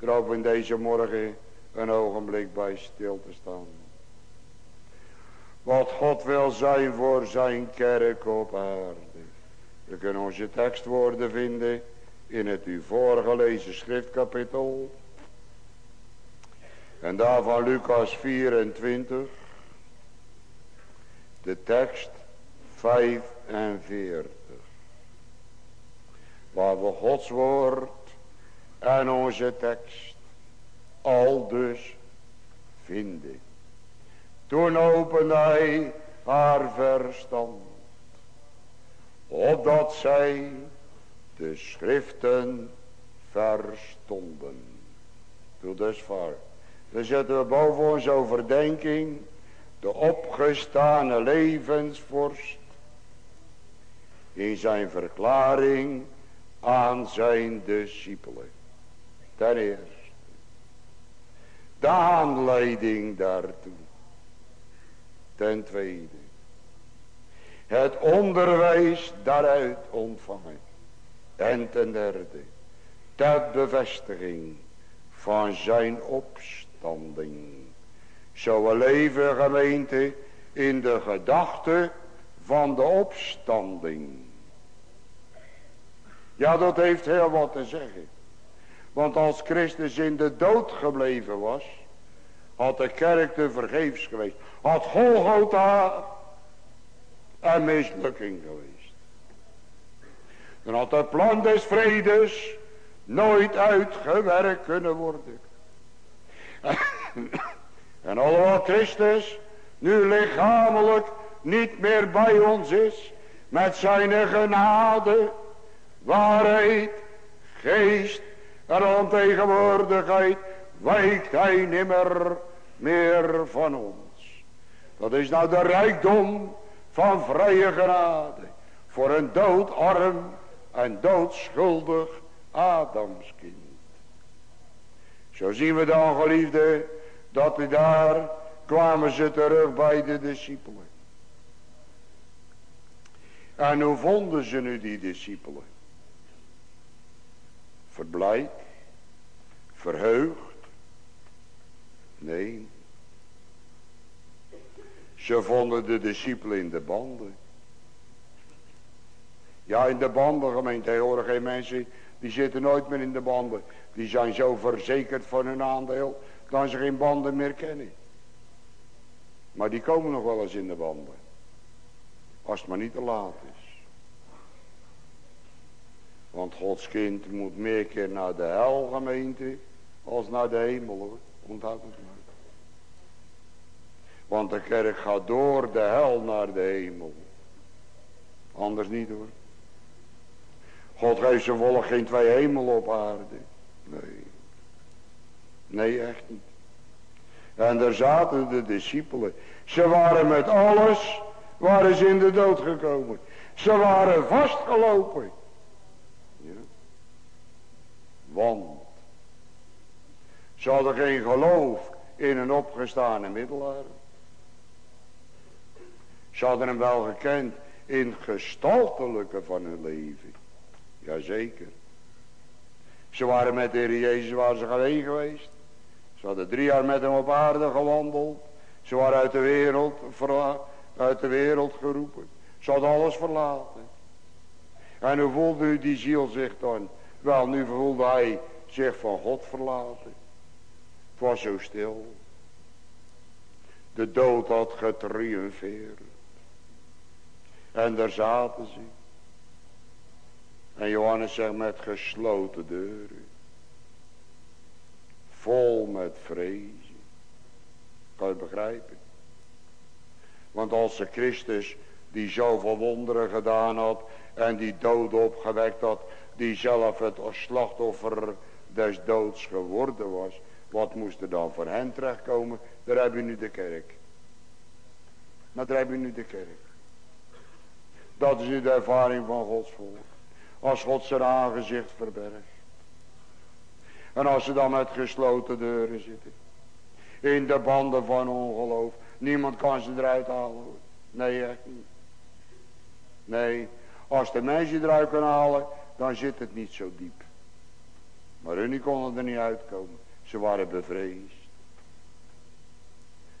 Ik hoop in deze morgen een ogenblik bij stil te staan. Wat God wil zijn voor zijn kerk op aarde. We kunnen onze tekstwoorden vinden in het u voorgelezen schriftkapitel. En daarvan Lucas 24. De tekst 45. Waar we Gods woord en onze tekst al dus vinden. Toen opende hij haar verstand. Opdat zij de schriften verstonden. Tot dusver. Dan zetten boven onze overdenking de opgestane levensvorst in zijn verklaring aan zijn discipelen. Ten eerste, de aanleiding daartoe. Ten tweede, het onderwijs daaruit ontvangen. En ten derde, ter bevestiging van zijn opstanding. Zo we leven gemeente in de gedachte van de opstanding. Ja, dat heeft heel wat te zeggen. Want als Christus in de dood gebleven was, had de kerk te vergeefs geweest. Had Golgotha een mislukking geweest. Dan had het plan des vredes nooit uitgewerkt kunnen worden. En alhoewel Christus nu lichamelijk niet meer bij ons is. Met zijn genade, waarheid, geest en ontegenwoordigheid. Wijkt hij nimmer meer van ons. Dat is nou de rijkdom van vrije genade. Voor een doodarm en doodschuldig Adamskind. Zo zien we dan geliefde dat we daar kwamen ze terug bij de discipelen. En hoe vonden ze nu die discipelen? Verblijd? Verheugd? Nee. Ze vonden de discipelen in de banden. Ja, in de banden gemeente. Horen geen mensen, die zitten nooit meer in de banden. Die zijn zo verzekerd van hun aandeel, dat ze geen banden meer kennen. Maar die komen nog wel eens in de banden. Als het maar niet te laat is. Want Gods kind moet meer keer naar de hel gemeente, als naar de hemel hoor. Onthoud het maar. Want de kerk gaat door de hel naar de hemel. Anders niet hoor. God geeft zijn volk geen twee hemel op aarde. Nee. Nee, echt niet. En daar zaten de discipelen. Ze waren met alles, waren ze in de dood gekomen. Ze waren vastgelopen. Ja. Want ze hadden geen geloof in een opgestane middelaar. Ze hadden hem wel gekend in gestaltelijke van hun leven. Jazeker. Ze waren met de Heer Jezus waar ze alleen geweest. Ze hadden drie jaar met hem op aarde gewandeld. Ze waren uit de wereld, uit de wereld geroepen. Ze hadden alles verlaten. En hoe voelde u die ziel zich dan? Wel, nu voelde hij zich van God verlaten. Het was zo stil. De dood had getriumfeerd. En daar zaten ze. En Johannes zegt met gesloten deuren. Vol met vrezen. Kan je begrijpen? Want als de Christus die zoveel wonderen gedaan had. En die dood opgewekt had. Die zelf het slachtoffer des doods geworden was. Wat moest er dan voor hen terechtkomen? Daar heb je nu de kerk. Nou, daar heb je nu de kerk. Dat is de ervaring van Gods volk. Als God zijn aangezicht verbergt. En als ze dan met gesloten deuren zitten. In de banden van ongeloof. Niemand kan ze eruit halen. Nee, echt niet. Nee, als de mensen eruit kunnen halen, dan zit het niet zo diep. Maar hun konden er niet uitkomen. Ze waren bevreesd.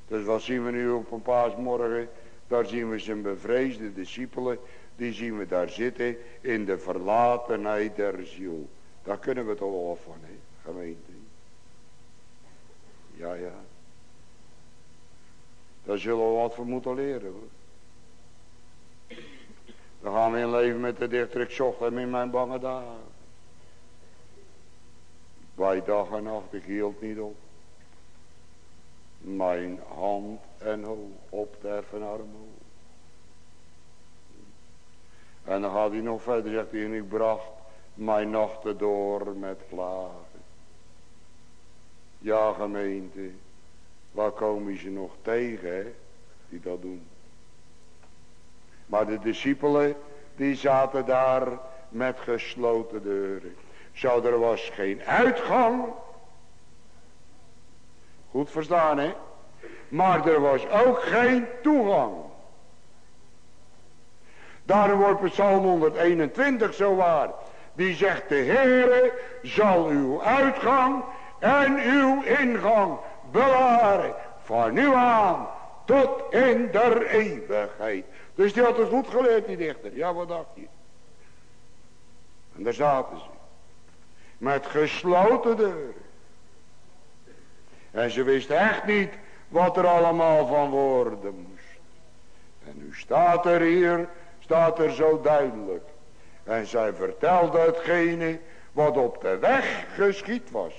Dus wat zien we nu op een paasmorgen? Daar zien we zijn bevreesde discipelen. Die zien we daar zitten in de verlatenheid der ziel. Daar kunnen we toch wel van, hè, gemeente. Ja, ja. Daar zullen we wat van moeten leren, hoor. Gaan we in leven met de dichter, ik zocht hem in mijn bange dagen. Bij dag en nacht, ik hield niet op. Mijn hand en hoog op de armoe. En dan gaat hij nog verder, zegt hij, en ik bracht mijn nachten door met klagen. Ja gemeente, waar komen ze nog tegen, hè, die dat doen. Maar de discipelen, die zaten daar met gesloten deuren. Zo, er was geen uitgang. Goed verstaan, hè? Maar er was ook geen toegang. Daarom wordt Psalm 121 zo waar. Die zegt de Heere zal uw uitgang en uw ingang bewaren. Van nu aan tot in der eeuwigheid. Dus die had het goed geleerd die dichter. Ja wat dacht je? En daar zaten ze. Met gesloten deuren. En ze wist echt niet wat er allemaal van worden moest. En nu staat er hier, staat er zo duidelijk. En zij vertelde hetgene wat op de weg geschied was.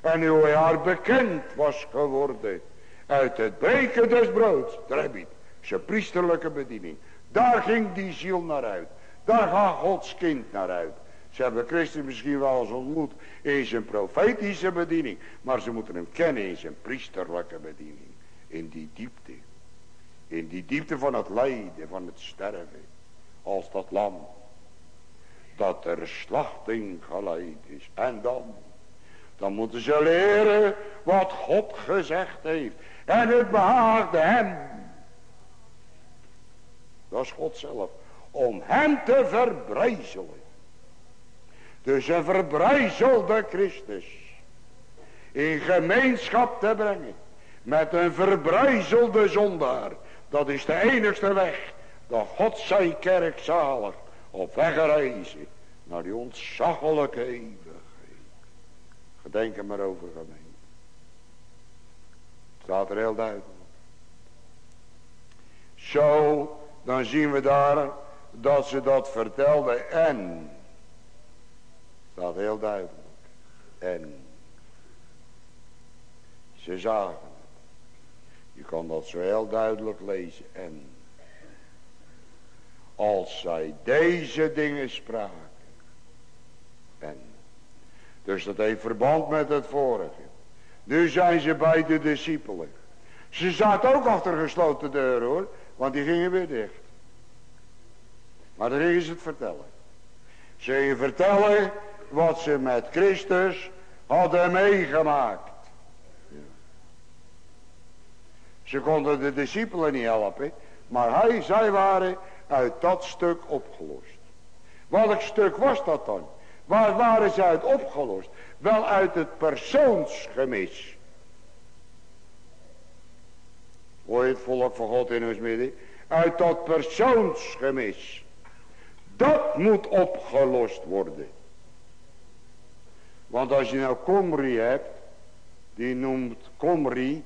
En hoe hij haar bekend was geworden. Uit het breken des broods. Daar. Zijn priesterlijke bediening. Daar ging die ziel naar uit. Daar gaat Gods kind naar uit. Ze hebben Christus misschien wel eens ontmoet in zijn profetische bediening. Maar ze moeten hem kennen in zijn priesterlijke bediening. In die diepte. In die diepte van het lijden, van het sterven. Als dat lam. Dat er slachting geleid is. En dan. Dan moeten ze leren wat God gezegd heeft. En het behaagde hem. Dat is God zelf. Om hem te verbrijzelen. Dus een verbrijzelde Christus. In gemeenschap te brengen. Met een verbrijzelde zondaar. Dat is de enigste weg. Dat God zijn kerk zalig op weg reizen. Naar die ontzaglijke eeuwigheid. Gedenk er maar over gemeente. Het staat er heel duidelijk. Zo, dan zien we daar dat ze dat vertelde en Staat heel duidelijk. En ze zagen het. Je kan dat zo heel duidelijk lezen. En als zij deze dingen spraken. En. Dus dat heeft verband met het vorige. Nu zijn ze bij de discipelen. Ze zaten ook achter gesloten deuren hoor. Want die gingen weer dicht. Maar dan gingen ze het vertellen. Ze gingen vertellen wat ze met Christus hadden meegemaakt. Ze konden de discipelen niet helpen. Maar hij, zij waren uit dat stuk opgelost. Welk stuk was dat dan? Waar waren ze uit opgelost? Wel uit het persoonsgemis. Hoor je het volk van God in ons midden? Uit dat persoonsgemis. Dat moet opgelost worden. Want als je nou Komri hebt. Die noemt Komri.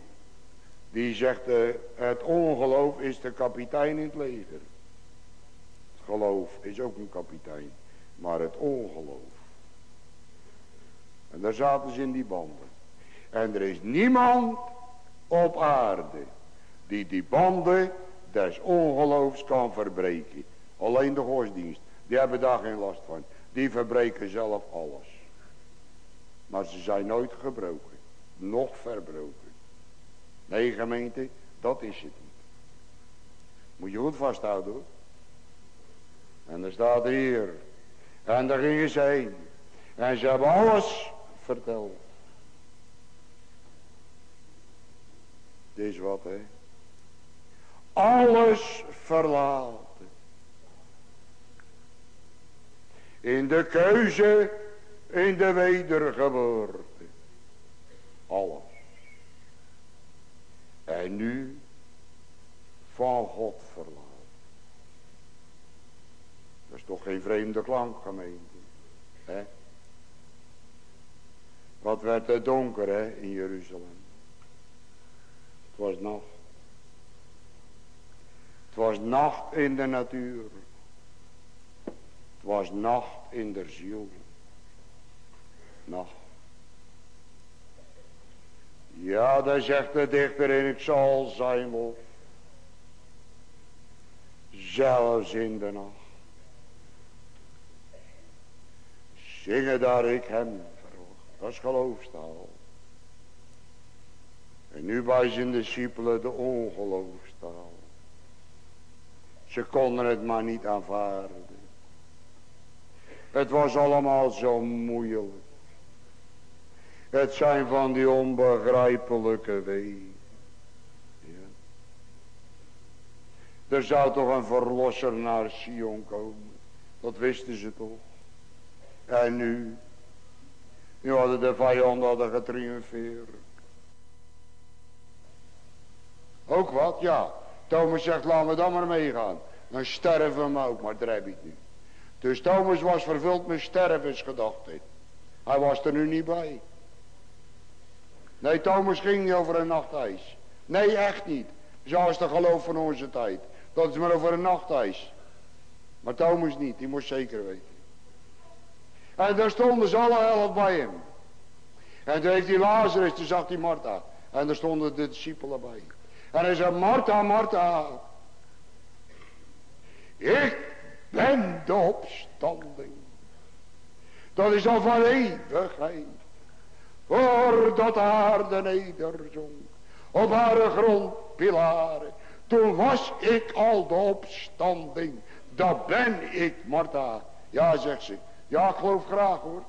Die zegt uh, het ongeloof is de kapitein in het leger. Het geloof is ook een kapitein. Maar het ongeloof. En daar zaten ze in die banden. En er is niemand op aarde die die banden des ongeloofs kan verbreken. Alleen de godsdienst. Die hebben daar geen last van. Die verbreken zelf alles. Maar ze zijn nooit gebroken. Nog verbroken. Nee gemeente, dat is het niet. Moet je goed vasthouden hoor. En er staat hier. En daar gingen ze heen. En ze hebben alles verteld. Dit is wat hè. Alles verlaten. In de keuze, in de wedergeboorte. Alles. En nu van God verlaten. Dat is toch geen vreemde klank gemeente. Hè? Wat werd het donker hè, in Jeruzalem. Het was nacht. Het was nacht in de natuur. Het was nacht in de ziel. Nacht. Ja, daar zegt de dichter in ik zal zijn wolf. Zelfs in de nacht. Zingen daar ik hem verhoog. Dat is geloofstaal. En nu bij zijn discipelen de ongeloofstaal. Ze konden het maar niet aanvaarden. Het was allemaal zo moeilijk. Het zijn van die onbegrijpelijke wegen. Ja. Er zou toch een verlosser naar Sion komen. Dat wisten ze toch. En nu. Nu hadden de vijanden hadden getriomfeerd. Ook wat? Ja. Thomas zegt, laat me dan maar meegaan. Dan sterven we ook, maar dat heb ik niet. Dus Thomas was vervuld met stervensgedachten. Hij was er nu niet bij. Nee, Thomas ging niet over een nachtijs. Nee, echt niet. Zoals de geloof van onze tijd. Dat is maar over een nachtijs. Maar Thomas niet, die moest zeker weten. En daar stonden ze alle elf bij hem. En toen heeft hij Lazarus, toen zag hij Martha. En daar stonden de discipelen bij. En hij zei, Martha, Martha. Ik ben de opstanding. Dat is al van eeuwigheid. Voordat de aarde nederzonk. Op haar grondpilaren. Toen was ik al de opstanding. Dat ben ik, Martha. Ja, zegt ze. Ja, geloof graag hoor.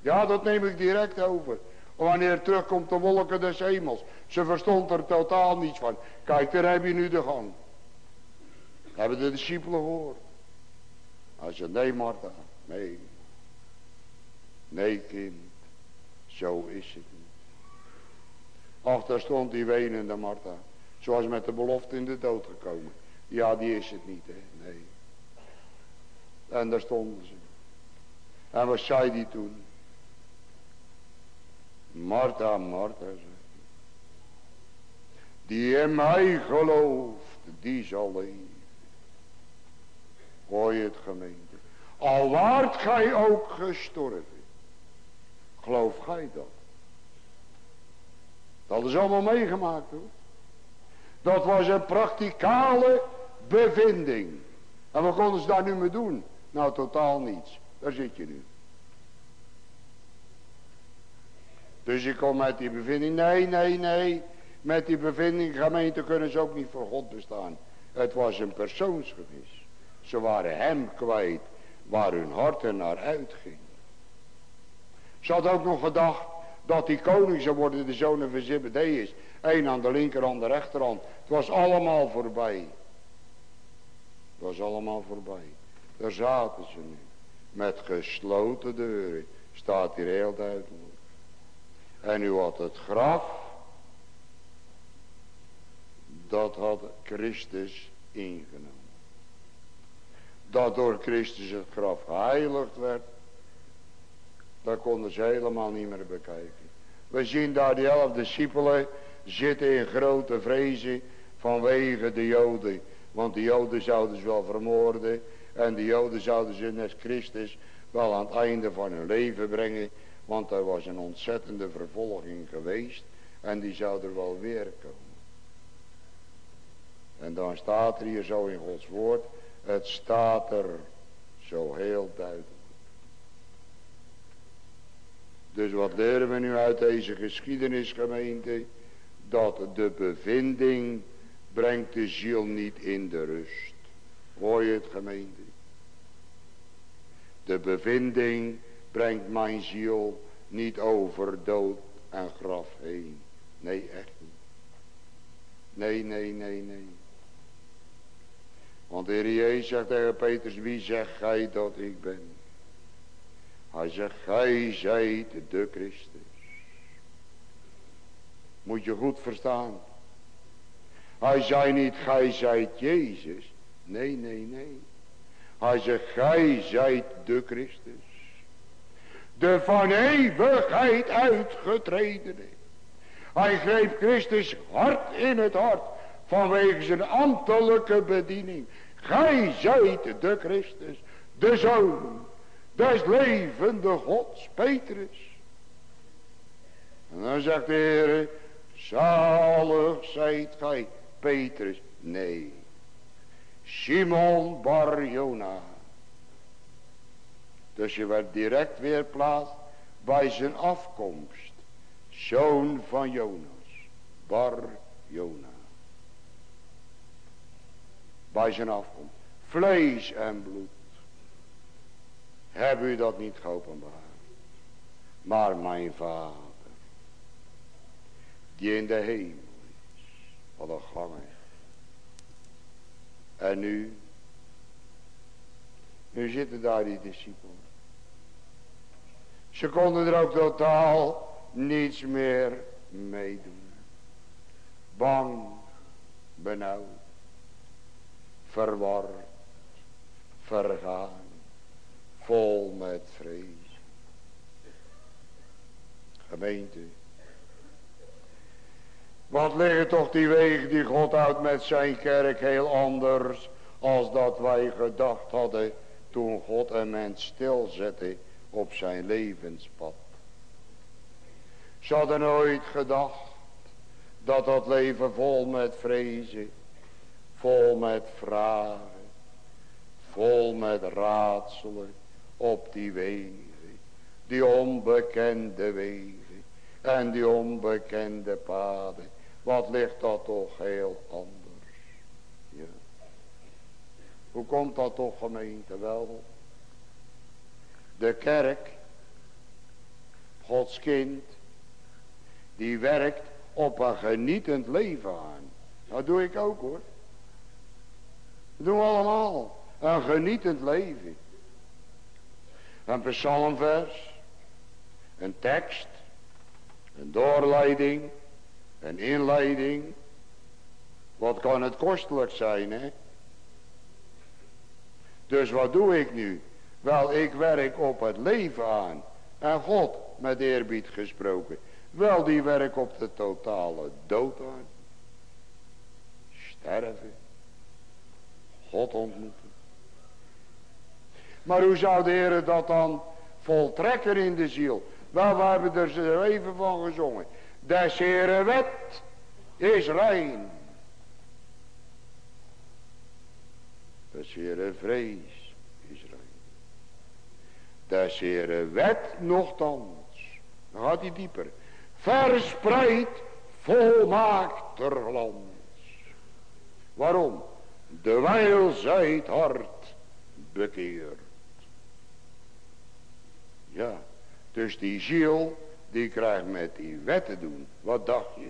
Ja, dat neem ik direct over. Wanneer terugkomt de wolken des hemels. Ze verstond er totaal niets van. Kijk, daar heb je nu de gang. Hebben de discipelen gehoord. Hij zei, nee Martha, nee. Nee kind, zo is het niet. Ach, stond die wenende Martha. Zoals met de belofte in de dood gekomen. Ja, die is het niet, hè. Nee. En daar stonden ze. En wat zei die toen? Martha, Martha, Die in mij gelooft, die zal leven. Hoor je het gemeente. Al waart gij ook gestorven. Geloof gij dat? Dat is allemaal meegemaakt hoor. Dat was een praktikale bevinding. En wat konden ze daar nu mee doen? Nou, totaal niets. Daar zit je nu. Dus ik kom met die bevinding. Nee, nee, nee. Met die bevinding gemeente kunnen ze ook niet voor God bestaan. Het was een persoonsgemis. Ze waren hem kwijt waar hun hart er naar uitging. Ze had ook nog gedacht dat die koning zou worden de zoon van Zebedeus. Eén aan de linker, aan de rechterhand. Het was allemaal voorbij. Het was allemaal voorbij. Daar zaten ze nu. Met gesloten deuren. Staat hier heel duidelijk. En nu had het graf. Dat had Christus ingenomen. Dat door Christus het graf geheiligd werd. Dat konden ze helemaal niet meer bekijken. We zien daar die elf discipelen zitten in grote vrezen vanwege de joden. Want de joden zouden ze wel vermoorden. En de joden zouden ze net Christus wel aan het einde van hun leven brengen. Want er was een ontzettende vervolging geweest. En die zou er wel weer komen. En dan staat er hier zo in Gods woord. Het staat er zo heel duidelijk. Dus wat leren we nu uit deze geschiedenisgemeente? Dat de bevinding brengt de ziel niet in de rust. Hoor je het gemeente? De bevinding brengt mijn ziel niet over dood en graf heen. Nee, echt niet. Nee, nee, nee, nee. Want de Heer Jezus zegt tegen Petrus, wie zegt gij dat ik ben? Hij zegt, gij zijt de Christus. Moet je goed verstaan. Hij zei niet, gij zijt Jezus. Nee, nee, nee. Hij zegt, gij zijt de Christus. De van eeuwigheid uitgetredene. Hij greep Christus hard in het hart. Vanwege zijn ambtelijke bediening. Gij zijt de Christus. De Zoon des levende Gods, Petrus. En dan zegt de Heer, zalig zijt gij, Petrus. Nee, Simon Bar Jona. Dus je werd direct weer plaats bij zijn afkomst. Zoon van Jonas, Bar Jona. Bij zijn afkomst. Vlees en bloed heb u dat niet geopenbaard. Maar mijn vader. Die in de hemel is. Wat een gangen. En nu. Nu zitten daar die discipelen. Ze konden er ook totaal niets meer meedoen. Bang, benauwd, verward, vergaan vol met vrees. Gemeente. Wat liggen toch die wegen die God houdt met zijn kerk heel anders als dat wij gedacht hadden toen God een mens stilzette op zijn levenspad. Ze hadden nooit gedacht dat dat leven vol met vrezen, vol met vragen, vol met raadselen, op die wegen, die onbekende wegen en die onbekende paden. Wat ligt dat toch heel anders. Hoe komt dat toch gemeente wel? De kerk, Gods kind, die werkt op een genietend leven aan. Dat doe ik ook hoor. Dat doen we allemaal. Een genietend leven. Een psalmvers. Een tekst. Een doorleiding. Een inleiding. Wat kan het kostelijk zijn hè. Dus wat doe ik nu? Wel ik werk op het leven aan. En God met eerbied gesproken. Wel die werk op de totale dood aan. Sterven. God ontmoeten. Maar hoe zou de Heer dat dan voltrekken in de ziel? Wel, we hebben er zo even van gezongen. Des Heere wet is rein. Des Heere vrees. Des Heere wet nogthans. Dan gaat hij dieper. Verspreid volmaakt glans. Waarom? De wijl zijt hart bekeerd. Ja, dus die ziel die krijgt met die wet te doen. Wat dacht je?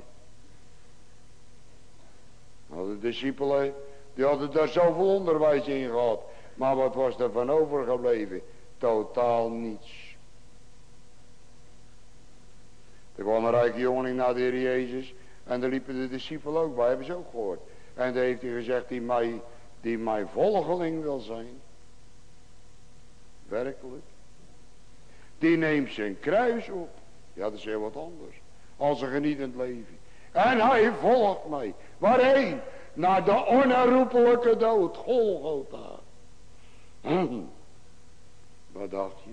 Nou, de discipelen, die hadden daar zoveel onderwijs in gehad. Maar wat was er van overgebleven? Totaal niets. Er kwam een rijke jongeling naar de Heer Jezus. En daar liepen de discipelen ook bij, hebben ze ook gehoord. En daar heeft hij gezegd, die mij, die mij volgeling wil zijn. Werkelijk. Die neemt zijn kruis op. Ja, dat is heel wat anders. Als een genietend leven. En hij volgt mij. Waarheen? Naar de onherroepelijke dood. Golgotha. Hm. Wat dacht je?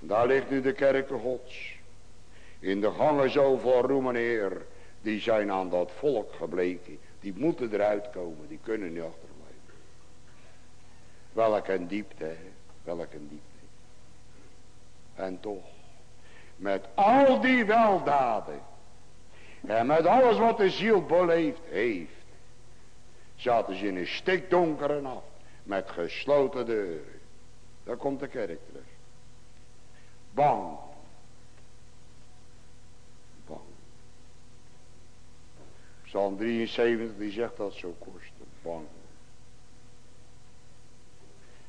Daar ligt nu de kerken gods. In de gangen zo van roem. Die zijn aan dat volk gebleken. Die moeten eruit komen. Die kunnen niet achterblijven. Welk een diepte. Hè? Welk een diepte. En toch. Met al die weldaden. En met alles wat de ziel beleefd heeft. Zaten ze in een stikdonkere nacht. Met gesloten deuren. Daar komt de kerk terug. Bang. Bang. Psalm 73 die zegt dat zo kosten. Bang.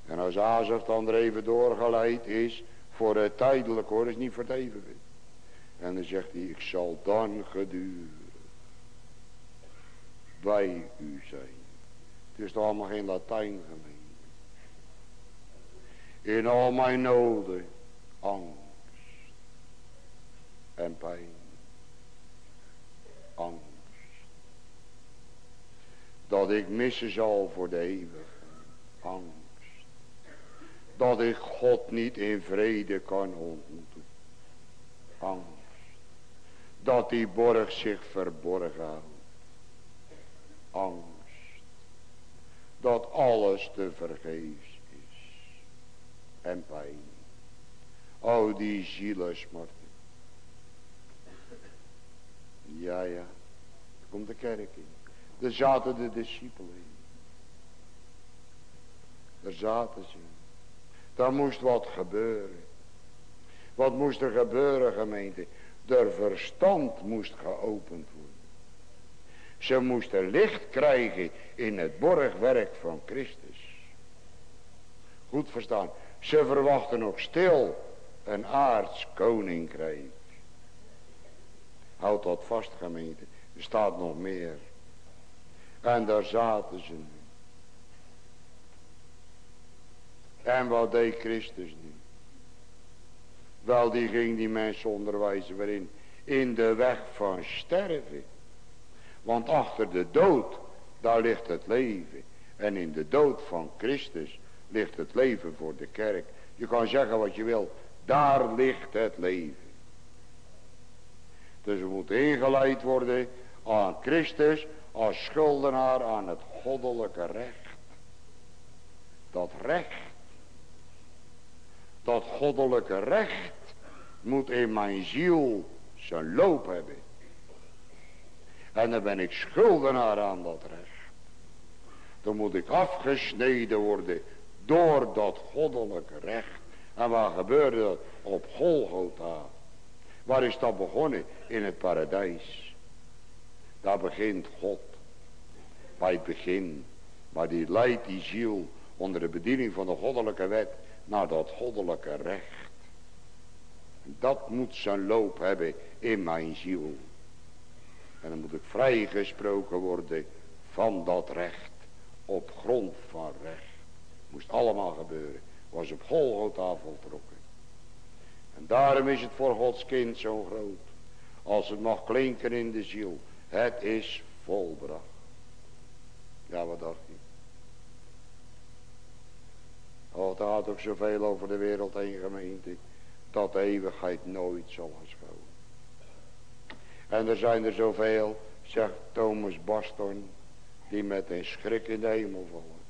En als Azef dan er even doorgeleid is. Voor het tijdelijk hoor. Is niet voor. En dan zegt hij. Ik zal dan gedurig. Bij u zijn. Het is allemaal geen Latijn. In al mijn noden, angst en pijn. Angst. Dat ik missen zal voor de eeuwige. Angst. Dat ik God niet in vrede kan ontmoeten. Angst. Dat die borg zich verborgen houdt. Angst. Dat alles te vergeefs en pijn. O die zielensmarten. Ja, ja. Er komt de kerk in. Er zaten de discipelen in. Daar zaten ze. Daar moest wat gebeuren. Wat moest er gebeuren gemeente? Der verstand moest geopend worden. Ze moesten licht krijgen in het borgwerk van Christus. Goed verstaan. Ze verwachten nog stil een aards koninkrijk. Houd dat vast gemeente. Er staat nog meer. En daar zaten ze nu. En wat deed Christus nu? Wel die ging die mensen onderwijzen waarin? In de weg van sterven. Want achter de dood, daar ligt het leven. En in de dood van Christus ligt het leven voor de kerk. Je kan zeggen wat je wil. Daar ligt het leven. Dus we moeten ingeleid worden aan Christus als schuldenaar aan het goddelijke recht. Dat recht. Dat goddelijke recht moet in mijn ziel zijn loop hebben. En dan ben ik schuldenaar aan dat recht. Dan moet ik afgesneden worden door dat goddelijke recht. En waar gebeurde dat? Op Golgotha. Waar is dat begonnen? In het paradijs. Daar begint God. Bij het begin. Maar die leidt die ziel onder de bediening van de goddelijke wet naar dat goddelijke recht. Dat moet zijn loop hebben in mijn ziel. En dan moet ik vrijgesproken worden van dat recht. Op grond van recht. Moest allemaal gebeuren. Was op Golgotha voltrokken. En daarom is het voor Gods kind zo groot. Als het mag klinken in de ziel. Het is volbracht. Ja, wat dacht je? Oh, er gaat ook zoveel over de wereld heen gemeente. Dat de eeuwigheid nooit zal aanschouwen. En er zijn er zoveel, zegt Thomas Baston, die met een schrik in de hemel vallen.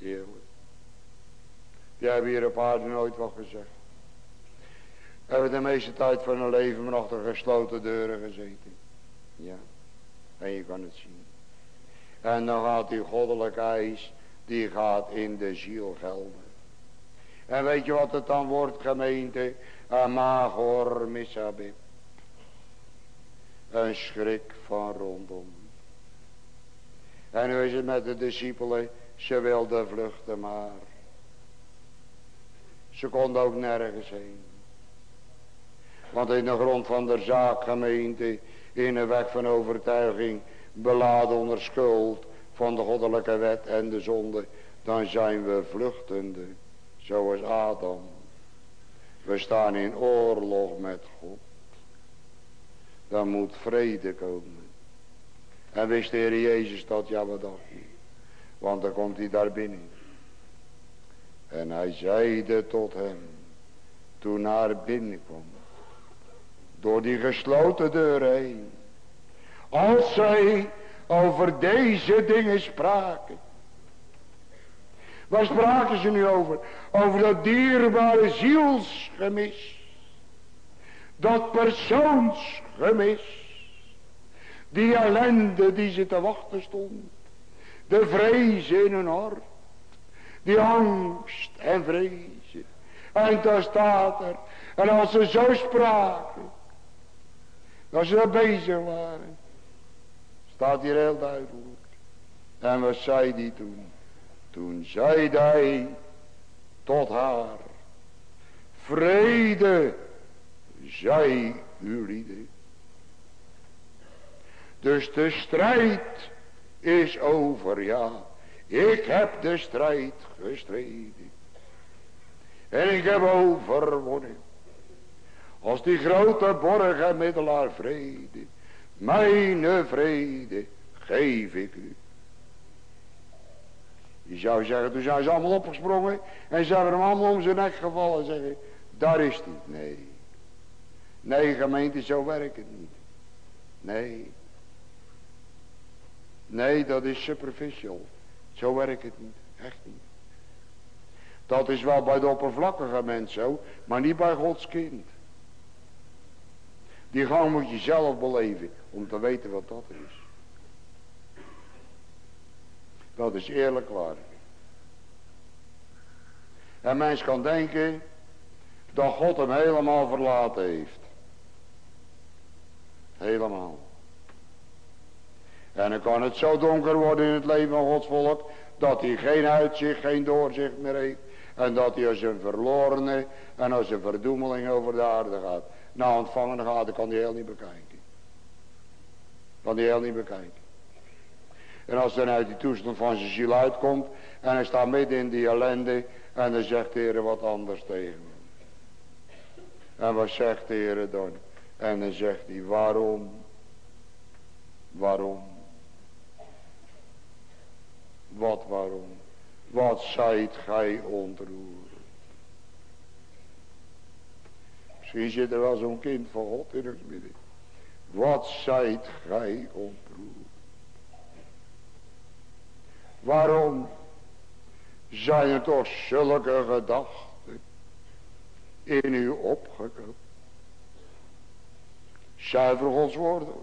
Eerlijk. Die hebben hier op aarde nooit wat gezegd. Hebben de meeste tijd van hun leven maar achter gesloten deuren gezeten. Ja. En je kan het zien. En dan gaat die goddelijke eis, die gaat in de ziel gelden. En weet je wat het dan wordt gemeente? Amagor misabib. Een schrik van rondom. En nu is het met de discipelen, ze wilden vluchten maar. Ze konden ook nergens heen. Want in de grond van de zaakgemeente, in een weg van overtuiging, beladen onder schuld van de goddelijke wet en de zonde, dan zijn we vluchtende, zoals Adam. We staan in oorlog met God. Dan moet vrede komen. En wist de Heer Jezus dat? Ja, wat dacht je? Want dan komt hij daar binnen. En hij zeide tot hem, toen naar binnen kwam, door die gesloten deur heen. Als zij over deze dingen spraken. Waar spraken ze nu over? Over dat dierbare zielsgemis. Dat persoonsgemis. Die ellende die ze te wachten stond. De vrees in hun hart. Die angst en vrees. En daar staat er. En als ze zo spraken. Als ze daar bezig waren. Staat hier heel duidelijk. En wat zei die toen? Toen zei hij tot haar. Vrede zij uw lieden. Dus de strijd is over, ja. Ik heb de strijd gestreden. En ik heb overwonnen. Als die grote borg en middelaar vrede. Mijn vrede geef ik u. Je zou zeggen, toen zijn ze allemaal opgesprongen. En ze hem allemaal om zijn nek gevallen. En zeggen, daar is hij. Nee. Nee gemeente, zo werkt het niet. Nee. Nee, dat is superficial. Zo werkt het niet. Echt niet. Dat is wel bij de oppervlakkige mens zo. Maar niet bij Gods kind. Die gang moet je zelf beleven. Om te weten wat dat is. Dat is eerlijk waar. En mens kan denken dat God hem helemaal verlaten heeft. Helemaal. En dan kan het zo donker worden in het leven van Gods volk. Dat hij geen uitzicht, geen doorzicht meer heeft. En dat hij als een verlorene en als een verdoemeling over de aarde gaat. Nou ontvangen gaat, dan kan hij heel niet bekijken. Kan hij heel niet bekijken. En als hij dan uit die toestand van zijn ziel uitkomt. En hij staat midden in die ellende. En dan zegt de Heer wat anders tegen hem. En wat zegt de Heer dan? En dan zegt hij waarom? Waarom? Wat waarom? Wat zijt gij ontroerd? Misschien zit er wel zo'n kind van God in het midden. Wat zijt gij ontroerd? Waarom zijn er toch zulke gedachten in u opgekomen? Zuiver Gods woorden.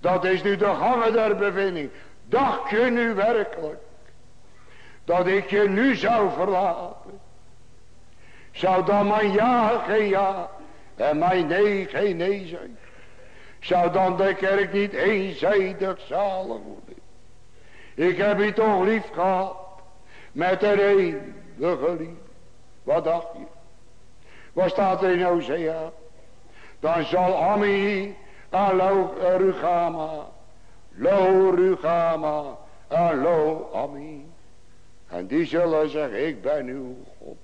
Dat is nu de gangen der bevinding. Dacht je nu werkelijk dat ik je nu zou verlaten? Zou dan mijn ja geen ja en mijn nee geen nee zijn? Zou dan de kerk niet eenzijdig zalig worden? Ik heb je toch lief gehad met een eeuwige liefde. Wat dacht je? Wat staat er in Hosea? Dan zal Ami Allo Rugama. Lo Rugama. Allo Ami. En die zullen zeggen, ik ben uw God.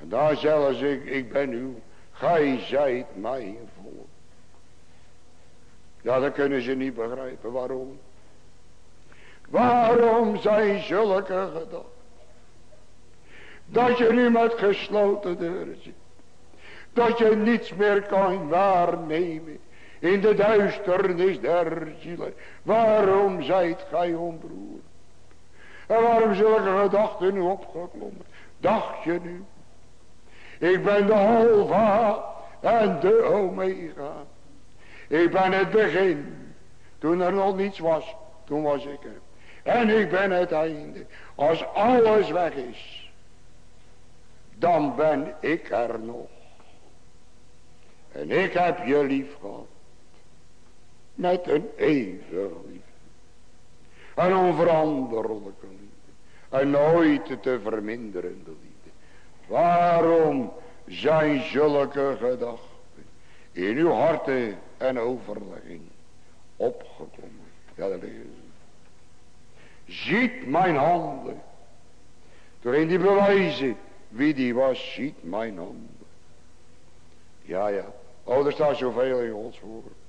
En daar zullen ze, ik ben uw, gij zijt mijn volk. Ja, dat kunnen ze niet begrijpen. Waarom? Waarom zijn zulke gedachten? Dat je nu met gesloten deuren zit. Dat je niets meer kan waarnemen. In de duisternis der zielen. Waarom zijt gij onbroer? En waarom zulke gedachten nu opgeklommen? Dacht je nu? Ik ben de Alpha en de Omega. Ik ben het begin. Toen er nog niets was, toen was ik er. En ik ben het einde. Als alles weg is. dan ben ik er nog. En ik heb je lief gehad. Met een eeuwige liefde. Een onveranderlijke liefde. Een nooit te verminderende liefde. Waarom zijn zulke gedachten in uw harten en overlegging opgekomen? Ja, dat is Ziet mijn handen. Toen die bewijzen wie die was, ziet mijn handen. Ja, ja. Oh, er staat zoveel in Gods woord.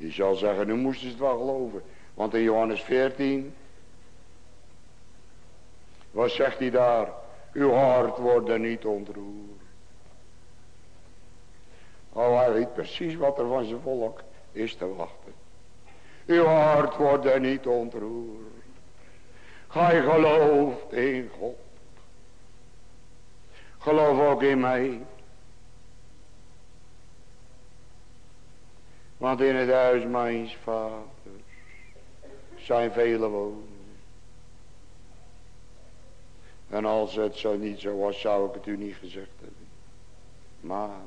Je zal zeggen, nu moesten ze het wel geloven. Want in Johannes 14, wat zegt hij daar? Uw hart wordt er niet ontroerd. Oh, hij weet precies wat er van zijn volk is te wachten. Uw hart wordt er niet ontroerd. Gij gelooft in God. Geloof ook in mij. Want in het huis mijns vaders zijn vele woningen. En als het zo niet zo was, zou ik het u niet gezegd hebben. Maar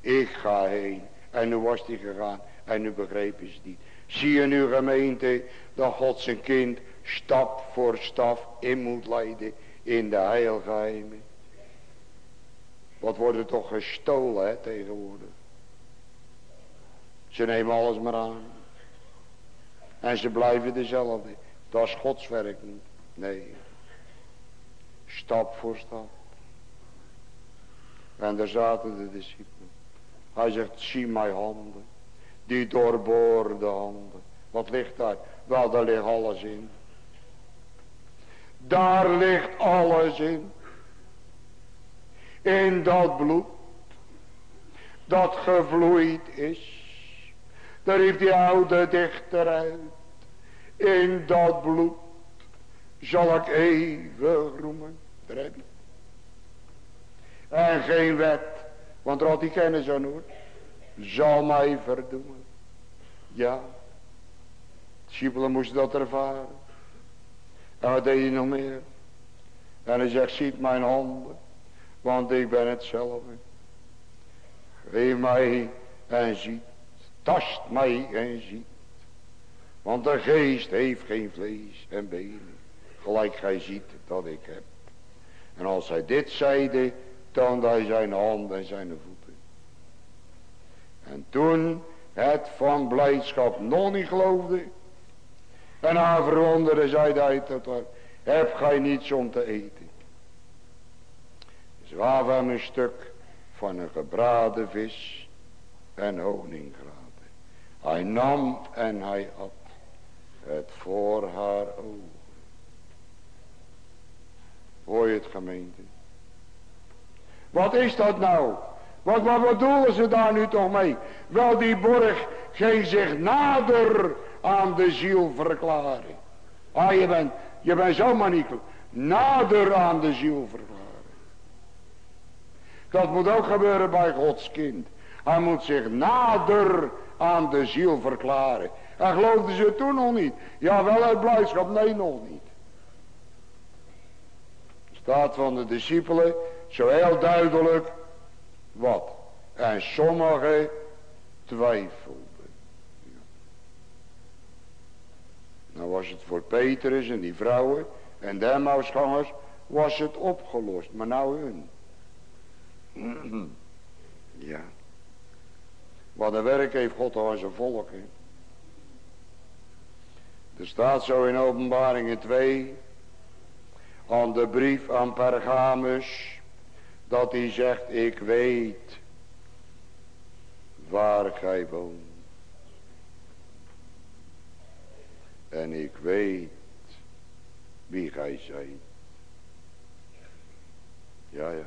ik ga heen. En nu was hij gegaan. En nu begreep je het niet. Zie je nu gemeente dat God zijn kind stap voor stap in moet leiden in de heilgeheimen. Wat wordt er toch gestolen tegenwoordig. Ze nemen alles maar aan. En ze blijven dezelfde. Dat is Gods werk niet. Nee. Stap voor stap. En daar zaten de discipelen. Hij zegt, zie mijn handen. Die doorboorde handen. Wat ligt daar? Wel, daar ligt alles in. Daar ligt alles in. In dat bloed. Dat gevloeid is. Daar heeft die oude dichter uit. In dat bloed zal ik eeuwig roemen. En geen wet. Want er had die kennis aan hoor. Zal mij verdoemen. Ja. Discipelen moesten dat ervaren. En wat deed hij nog meer? En hij zegt, ziet mijn handen. Want ik ben hetzelfde. Geef mij en ziet. Tast mij en ziet. Want de geest heeft geen vlees en benen. Gelijk gij ziet dat ik heb. En als hij dit zeide, toonde hij zijn handen en zijn voeten. En toen het van blijdschap nog niet geloofde. En haar verwonderde zeide hij tot haar. Heb gij niets om te eten? Zwaaf hem een stuk van een gebraden vis en honingraden. Hij nam en hij at het voor haar ogen. Hoor je het gemeente? Wat is dat nou? Wat, wat bedoelen ze daar nu toch mee? Wel die borg ging zich nader aan de ziel verklaren. Ah, je bent, je bent zo maniekel. Nader aan de ziel verklaren. Dat moet ook gebeuren bij Gods kind. Hij moet zich nader aan de ziel verklaren. En geloofden ze toen nog niet. Ja, wel uit blijdschap. Nee, nog niet. Staat van de discipelen zo heel duidelijk. Wat? En sommigen twijfelden. Nou was het voor Petrus en die vrouwen en de Emmausgangers was het opgelost. Maar nou hun. Ja. Wat een werk heeft God aan zijn volk. He. Er staat zo in openbaringen 2. Aan de brief aan Pergamus. Dat hij zegt ik weet. Waar gij woont. En ik weet wie gij zijt. Ja, ja.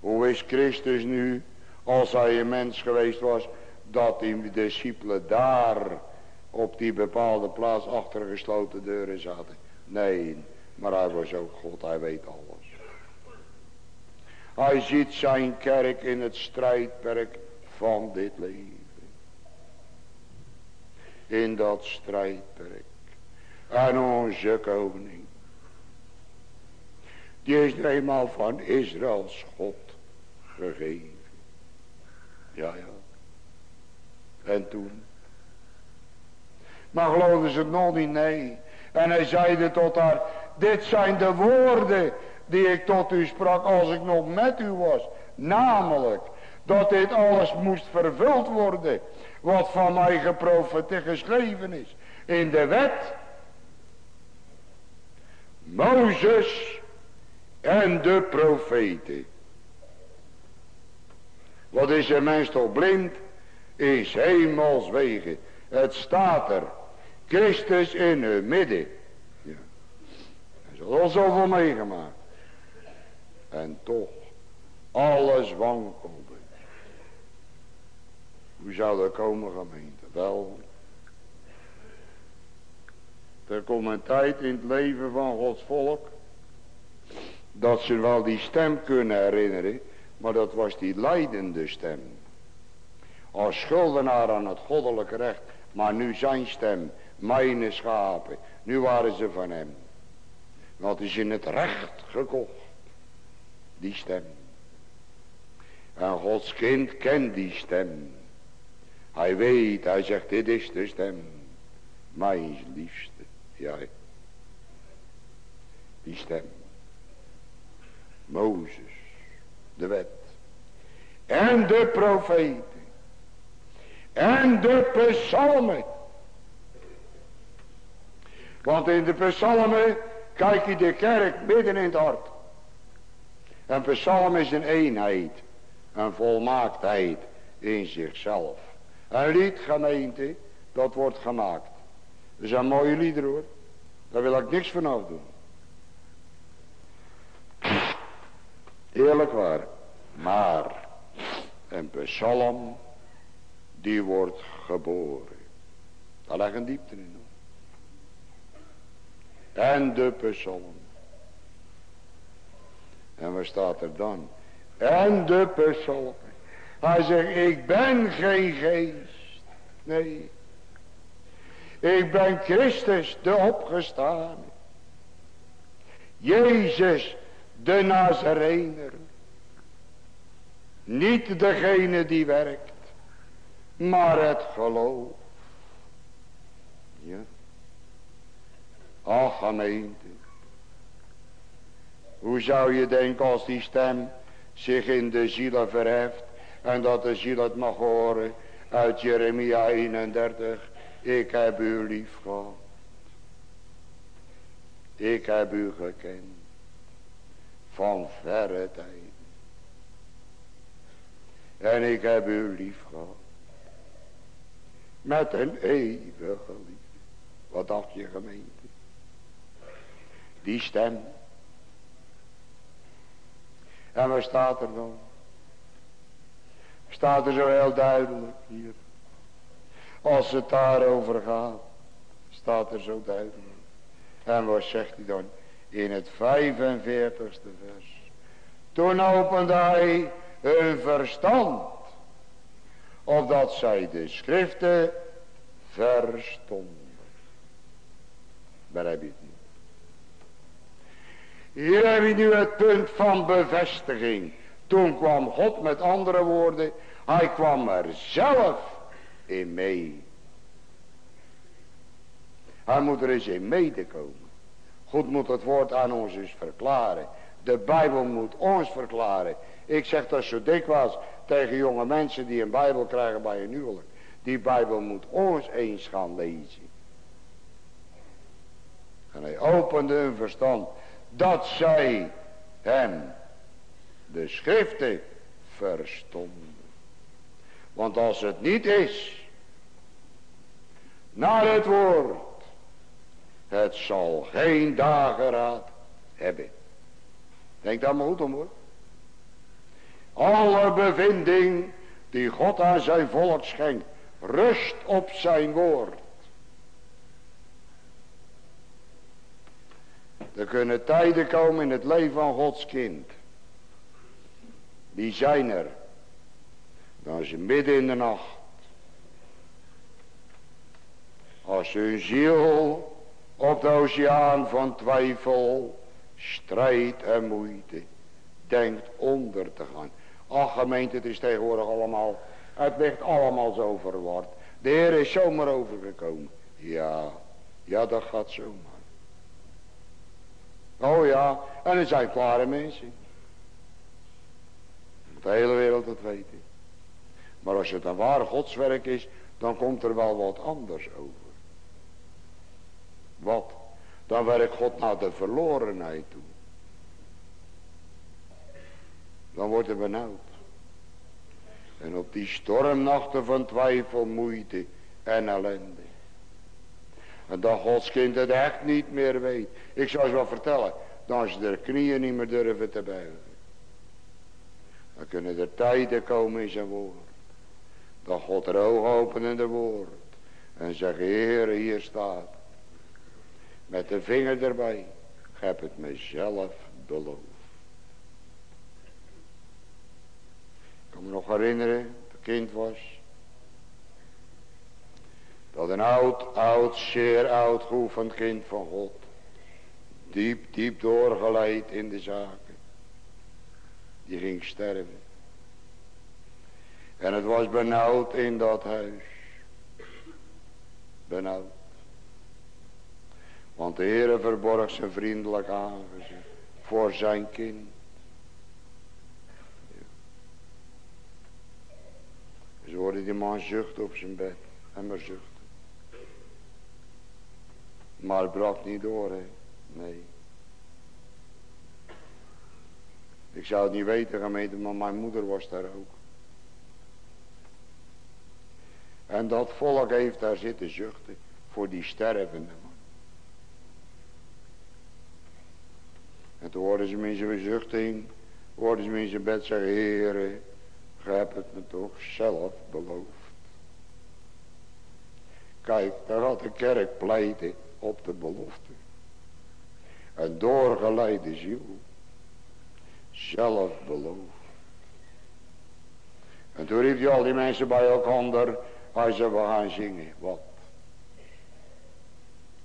Hoe is Christus nu, als hij een mens geweest was, dat die discipelen daar op die bepaalde plaats achter gesloten deuren zaten? Nee, maar hij was ook God, hij weet alles. Hij ziet zijn kerk in het strijdperk van dit leven. In dat strijdperk. En onze koning. Die is nu eenmaal van Israëls God gegeven. Ja, ja. En toen. Maar geloofden ze het nog niet? Nee. En hij zeide tot haar. Dit zijn de woorden die ik tot u sprak als ik nog met u was. Namelijk dat dit alles moest vervuld worden. Wat van mij geprofeteerd geschreven is. In de wet. Mozes en de profeten. Wat is een mens toch blind? Is hemels wegen. Het staat er. Christus in het midden. Ja. Hij is al zoveel meegemaakt. En toch. Alles wankelde. Hoe zou dat komen gemeente? Wel. Er komt een tijd in het leven van Gods volk. Dat ze wel die stem kunnen herinneren. Maar dat was die leidende stem. Als schuldenaar aan het goddelijke recht. Maar nu zijn stem. Mijn schapen. Nu waren ze van hem. Want is in het recht gekocht. Die stem. En Gods kind kent die stem. Hij weet, hij zegt dit is de stem. Mijn liefste. Ja. Die stem. Mozes. De wet. En de profeten. En de psalmen. Want in de psalmen kijk je de kerk midden in het hart. En psalm is een eenheid. Een volmaaktheid in zichzelf. Een lied gemeente, dat wordt gemaakt. Dat zijn mooie liederen hoor. Daar wil ik niks van afdoen. Eerlijk waar. Maar een psalm die wordt geboren. Daar ligt een diepte in. En de psalm. En waar staat er dan? En de psalm. Hij zegt, ik ben geen geest. Nee. Ik ben Christus, de opgestaan. Jezus, de Nazarener. Niet degene die werkt, maar het geloof. Ja. Ach gemeente. Hoe zou je denken als die stem zich in de zielen verheft. En dat de ziel het mag horen uit Jeremia 31. Ik heb u lief gehad. Ik heb u gekend. Van verre tijd. En ik heb u lief gehad. Met een eeuwige liefde. Wat dacht je gemeente? Die stem. En waar staat er dan? Staat er zo heel duidelijk hier. Als het daarover gaat. Staat er zo duidelijk. En wat zegt hij dan? In het 45ste vers. Toen opende hij hun verstand. Opdat zij de schriften verstonden. Daar heb je het niet. Hier heb je nu het punt van bevestiging. Toen kwam God met andere woorden. Hij kwam er zelf in mee. Hij moet er eens in medekomen. God moet het woord aan ons eens verklaren. De Bijbel moet ons verklaren. Ik zeg dat zo dikwijls tegen jonge mensen die een Bijbel krijgen bij een huwelijk. Die Bijbel moet ons eens gaan lezen. En hij opende hun verstand. Dat zij hem de schriften verstonden. Want als het niet is. Naar het woord. Het zal geen dageraad hebben. Denk daar maar goed om hoor. Alle bevinding die God aan zijn volk schenkt. Rust op zijn woord. Er kunnen tijden komen in het leven van Gods kind. Die zijn er. Dan ze midden in de nacht. Als hun ziel op de oceaan van twijfel strijd en moeite denkt onder te gaan. Ach gemeente, het is tegenwoordig allemaal, het ligt allemaal zo verward. De Heer is zomaar overgekomen. Ja, ja dat gaat zomaar. Oh ja, en er zijn klare mensen. De hele wereld dat weten. Maar als het een waar godswerk is, dan komt er wel wat anders over. Wat? Dan werkt God naar de verlorenheid toe. Dan wordt het benauwd. En op die stormnachten van twijfel, moeite en ellende. En dat Gods kind het echt niet meer weet. Ik zou je wel vertellen. Dan ze de knieën niet meer durven te buigen. Dan kunnen er tijden komen in zijn woord. Dat God er ogen openen in de woord. En zegt, Heer, hier staat. Met de vinger erbij. Ik heb het mezelf beloofd. Ik kan me nog herinneren, dat kind was. Dat een oud, oud, zeer oud geoefend kind van God. Diep, diep doorgeleid in de zaken. Die ging sterven. En het was benauwd in dat huis. Benauwd. Want de Heere verborg zijn vriendelijk aangezicht voor zijn kind. Ze hoorden die man zuchten op zijn bed. En maar zuchten. Maar het brak niet door, hè. Nee. Ik zou het niet weten, gemeente, maar mijn moeder was daar ook. En dat volk heeft daar zitten zuchten voor die stervende man. En toen hoorden ze me in zijn zuchting, hoorden ze me in zijn bed zeggen, Heere, gij hebt het me toch zelf beloofd. Kijk, daar had de kerk pleiten op de belofte. Een doorgeleide ziel. Zelf beloofd. En toen riep hij al die mensen bij elkaar. Hij zei, we gaan zingen. Wat?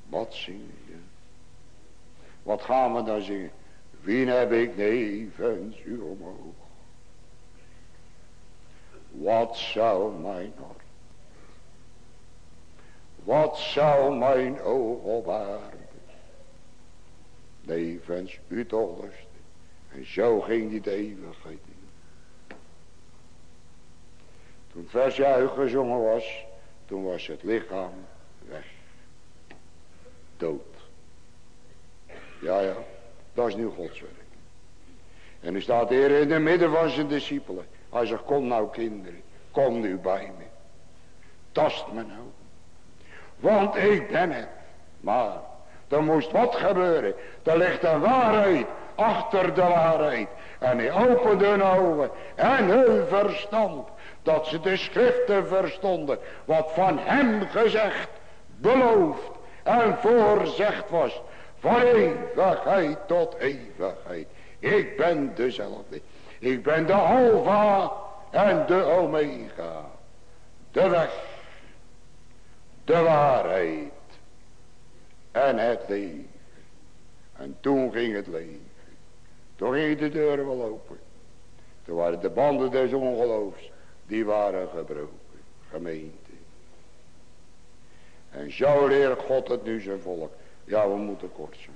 Wat zingen? je? Wat gaan we dan zingen? Wie heb ik nevens u omhoog? Wat zou mijn hart? Wat zou mijn oog op aarde? Nevens u. En zo ging die de eeuwigheid in. Toen vers gezongen was, toen was het lichaam weg. Dood. Ja, ja, dat is nu Gods werk. En nu staat de Heer in het midden van zijn discipelen. Hij zegt, kom nou kinderen, kom nu bij me. Tast me nou. Want ik ben het. Maar, er moest wat gebeuren. Er ligt een waarheid achter de waarheid. En hij opende hun ogen en hun verstand. Dat ze de schriften verstonden. Wat van hem gezegd, beloofd en voorzegd was. Van eeuwigheid tot eeuwigheid. Ik ben dezelfde. Ik ben de alfa en de omega. De weg. De waarheid. En het leven. En toen ging het leven. Toen ging de deuren wel open. Toen waren de banden des ongeloofs. Die waren gebroken. Gemeente. En zo leert God het nu zijn volk. Ja, we moeten kort zijn.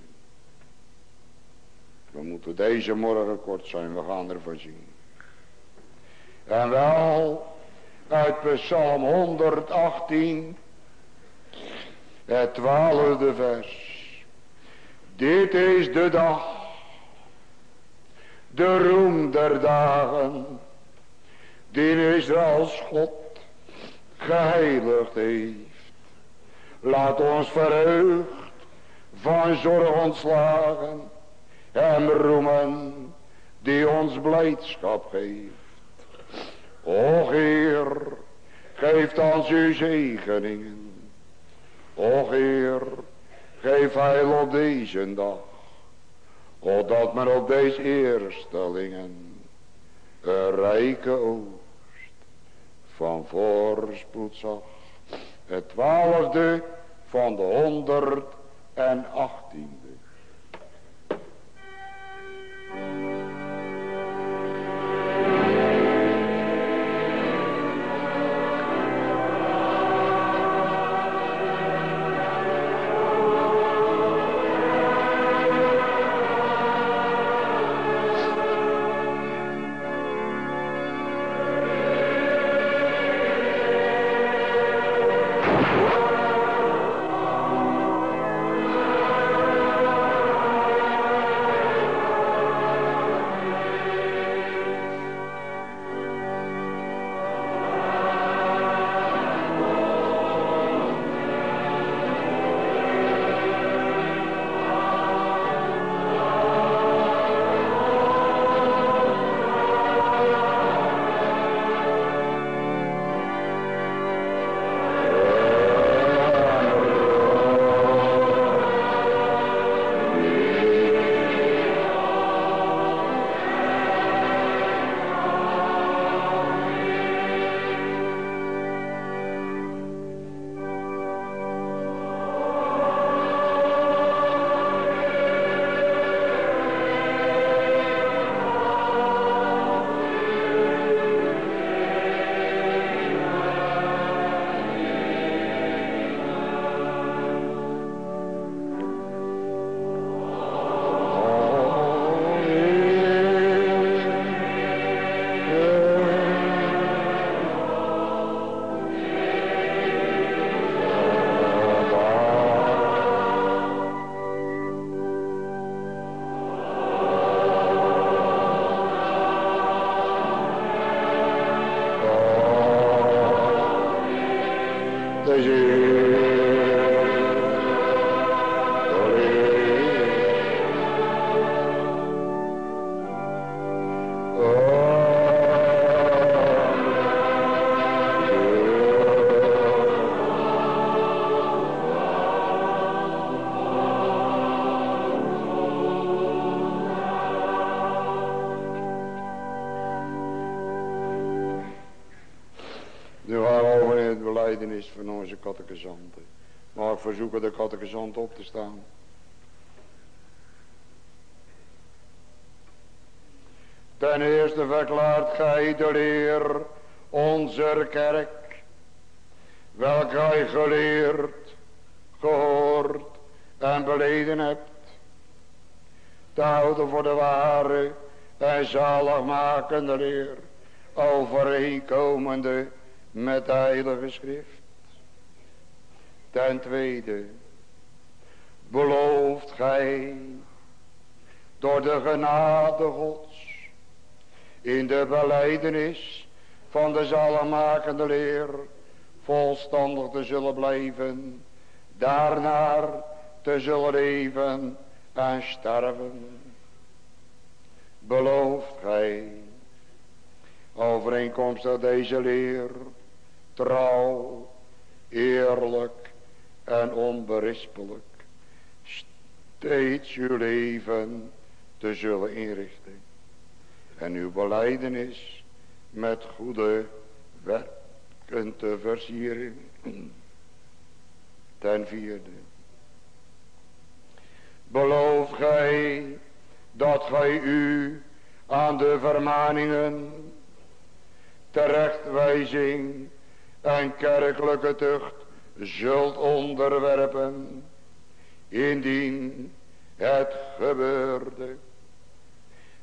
We moeten deze morgen kort zijn. We gaan ervan zien. En wel uit Psalm 118. Het twaalfde vers. Dit is de dag. De roem der dagen. Die Israëls God geheiligd heeft. Laat ons verheugd van zorg ontslagen en roemen die ons blijdschap geeft. O Heer, geef ons uw zegeningen. O Heer, geef heil op deze dag. Opdat men op deze eerstelingen een rijke oost van voorspoed zag. Het twaalfde van de honderd en 18. Catechizanten. Mag ik verzoeken de catechizant op te staan. Ten eerste verklaart gij de leer onze kerk, welke gij geleerd, gehoord en beleden hebt, te houden voor de ware en zaligmakende leer, overeenkomende met de heilige schrift. Ten tweede, belooft gij door de genade gods in de beleidenis van de zaligmakende leer volstandig te zullen blijven, daarnaar te zullen leven en sterven. Belooft gij overeenkomstig deze leer trouw, eerlijk en onberispelijk steeds uw leven te zullen inrichten. En uw beleidenis met goede werken te versieren. Ten vierde. Beloof gij dat gij u aan de vermaningen, terechtwijzing en kerkelijke tucht zult onderwerpen, indien het gebeurde,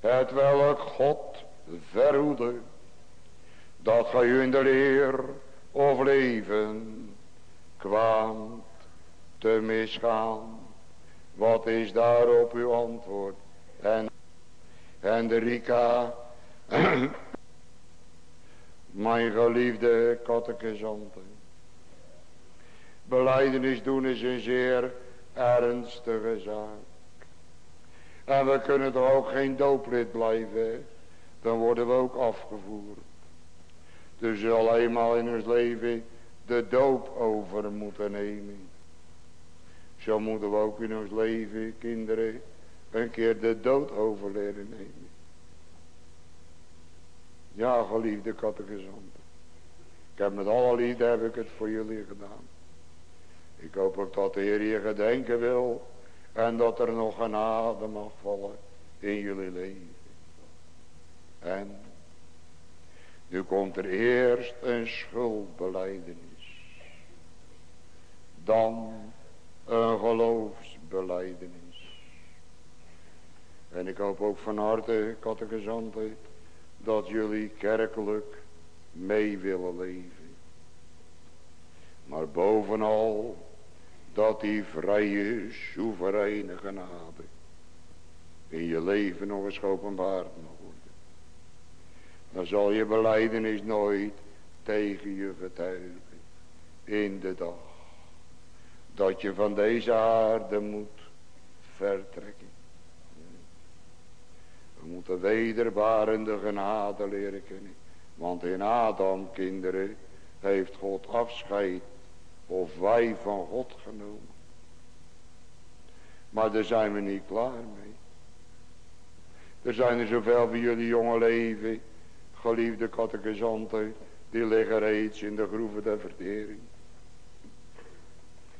het welk God verhoede, dat gij in de leer of leven kwaamt te misgaan. Wat is daarop uw antwoord? En Hendrika, mijn geliefde catechizanten. Beleidenis doen is een zeer ernstige zaak. En we kunnen toch ook geen dooplid blijven. Dan worden we ook afgevoerd. Dus we zal eenmaal in ons leven de doop over moeten nemen. Zo moeten we ook in ons leven, kinderen, een keer de dood over leren nemen. Ja, geliefde catechizanten. Ik heb met alle liefde heb ik het voor jullie gedaan. Ik hoop ook dat de Heer je gedenken wil. En dat er nog een adem mag vallen in jullie leven. En nu komt er eerst een schuldbeleidenis. Dan een geloofsbeleidenis. En ik hoop ook van harte, catechizanten, dat jullie kerkelijk mee willen leven. Maar bovenal dat die vrije, soevereine genade in je leven nog eens geopenbaard mag worden. Dan zal je beleidenis nooit tegen je getuigen in de dag dat je van deze aarde moet vertrekken. We moeten wederbarende genade leren kennen. Want in Adam, kinderen, heeft God afscheid of wij van God genomen. Maar daar zijn we niet klaar mee. Er zijn er zoveel van jullie jonge leven, geliefde catechizanten, die liggen reeds in de groeven der vertering.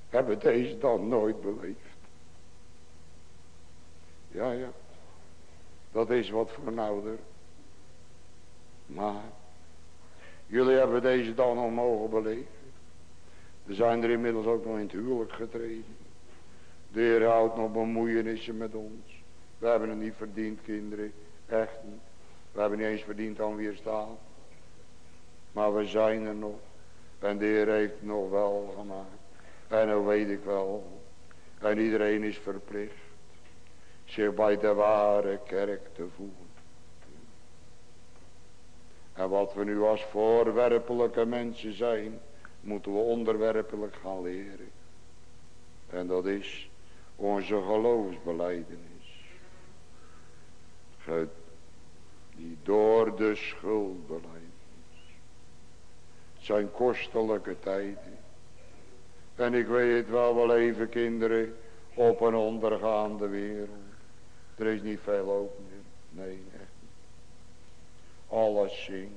Hebben deze dan nooit beleefd? Ja, ja. Dat is wat voor. Maar, jullie hebben deze dan al mogen beleven. We zijn er inmiddels ook nog in het huwelijk getreden. De Heer houdt nog bemoeienissen met ons. We hebben het niet verdiend, kinderen. Echt niet. We hebben niet eens verdiend aan weerstaan. Maar we zijn er nog. En de Heer heeft nog wel gemaakt. En dat weet ik wel. En iedereen is verplicht. Zich bij de ware kerk te voegen. En wat we nu als voorwerpelijke mensen zijn moeten we onderwerpelijk gaan leren. En dat is onze geloofsbeleidenis. Die door de schuldbeleidenis. zijn kostelijke tijden. En ik weet het wel, wel even kinderen op een ondergaande wereld. Er is niet veel open. Nee, echt. Alles zingt.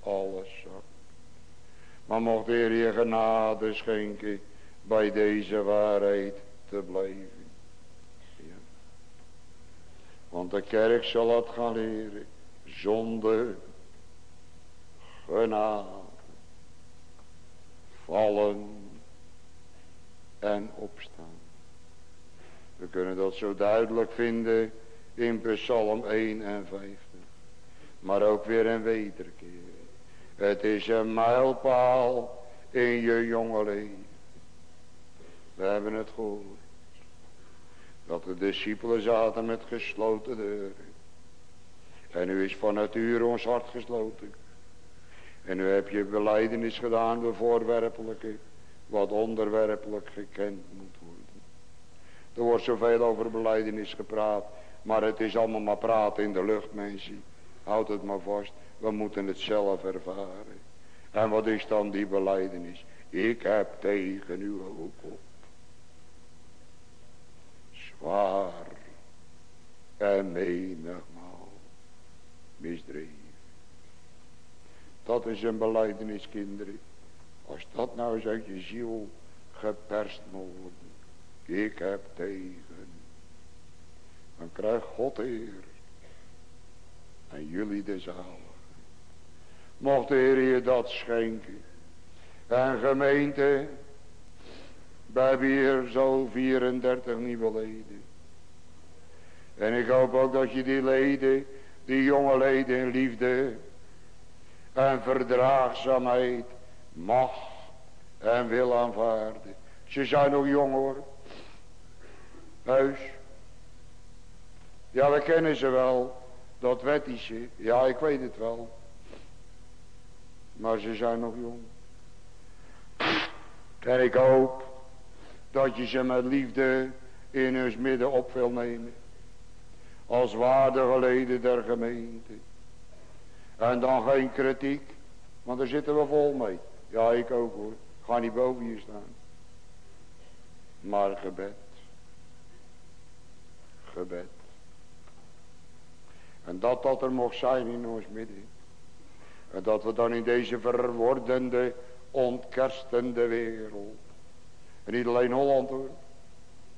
Alles zakt. Maar mocht de Heer je genade schenken bij deze waarheid te blijven. Ja. Want de kerk zal het gaan leren. Zonde, genade, vallen en opstaan. We kunnen dat zo duidelijk vinden in Psalm 1 en 50. Maar ook weer een wederkeer. Het is een mijlpaal in je jonge leven. We hebben het gehoord. Dat de discipelen zaten met gesloten deuren. En nu is van nature ons hart gesloten. En nu heb je beleidenis gedaan, de voorwerpelijke, wat onderwerpelijk gekend moet worden. Er wordt zoveel over beleidenis gepraat, maar het is allemaal maar praten in de lucht, mensen. Houd het maar vast, we moeten het zelf ervaren. En wat is dan die beleidenis? Ik heb tegen u ook op. Zwaar en menigmaal misdreven. Dat is een beleidenis, kinderen. Als dat nou eens uit je ziel geperst moet worden. Ik heb tegen. Dan krijgt God eer. En jullie de zaal. Mocht de Heer je dat schenken. En gemeente. We hebben hier zo 34 nieuwe leden. En ik hoop ook dat je die leden, die jonge leden in liefde en verdraagzaamheid, mag en wil aanvaarden. Ze zijn nog jong hoor. Huis. Ja, we kennen ze wel. Dat wettische. Ja, ik weet het wel. Maar ze zijn nog jong. En ik hoop dat je ze met liefde in hun midden op wil nemen. Als waardige leden der gemeente. En dan geen kritiek. Want daar zitten we vol mee. Ja, ik ook hoor. Ga niet boven je staan. Maar gebed. Gebed. En dat dat er mocht zijn in ons midden. En dat we dan in deze verwordende, ontkerstende wereld. En niet alleen Holland hoor.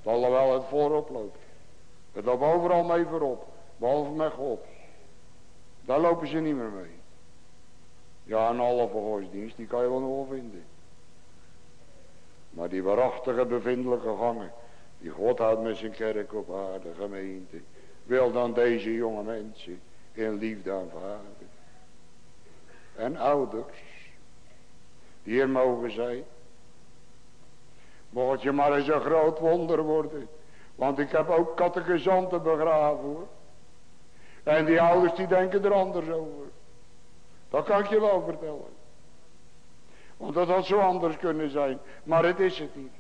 Alhoewel het voorop loopt. Het loopt overal mee voorop. Behalve met God. Daar lopen ze niet meer mee. Ja, een halve godsdienst, die kan je wel nog wel vinden. Maar die waarachtige bevindelijke gangen, die God houdt met zijn kerk op aarde, gemeente, wil dan deze jonge mensen in liefde aanvaarden. En ouders, hier mogen zijn, mocht je maar eens een groot wonder worden. Want ik heb ook catechizanten begraven hoor. En die ouders die denken er anders over. Dat kan ik je wel vertellen. Want dat had zo anders kunnen zijn. Maar het is het niet.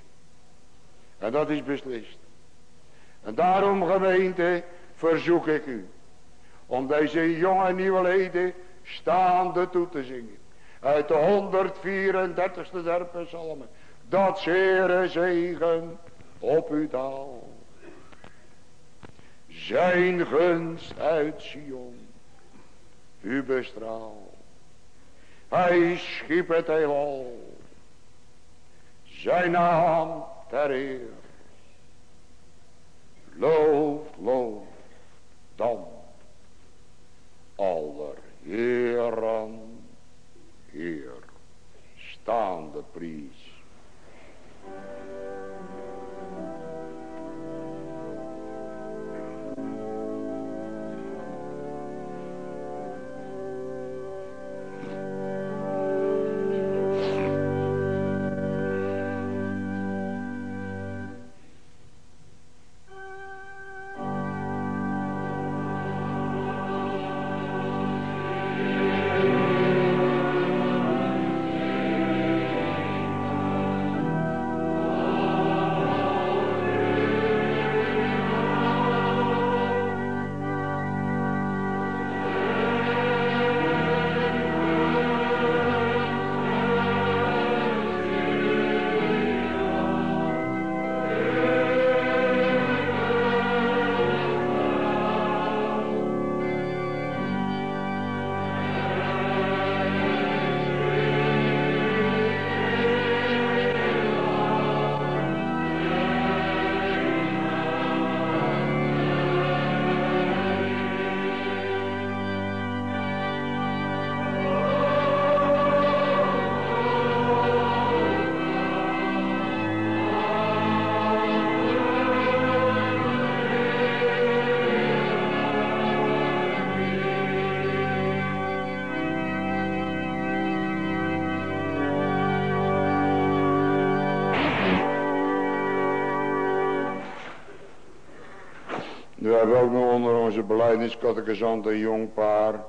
En dat is beslist. En daarom gemeente verzoek ik u. Om deze jonge nieuwe leden staande toe te zingen. Uit de 134ste der psalmen. Dat zere zegen op u daal. Zijn gunst uit Sion. U bestraal. Hij schiep het heelal. Zijn naam ter eer. Loof, loof, dan. Aller heren, Heer, staande prijs. Beleidingskatechizanten een jong paar.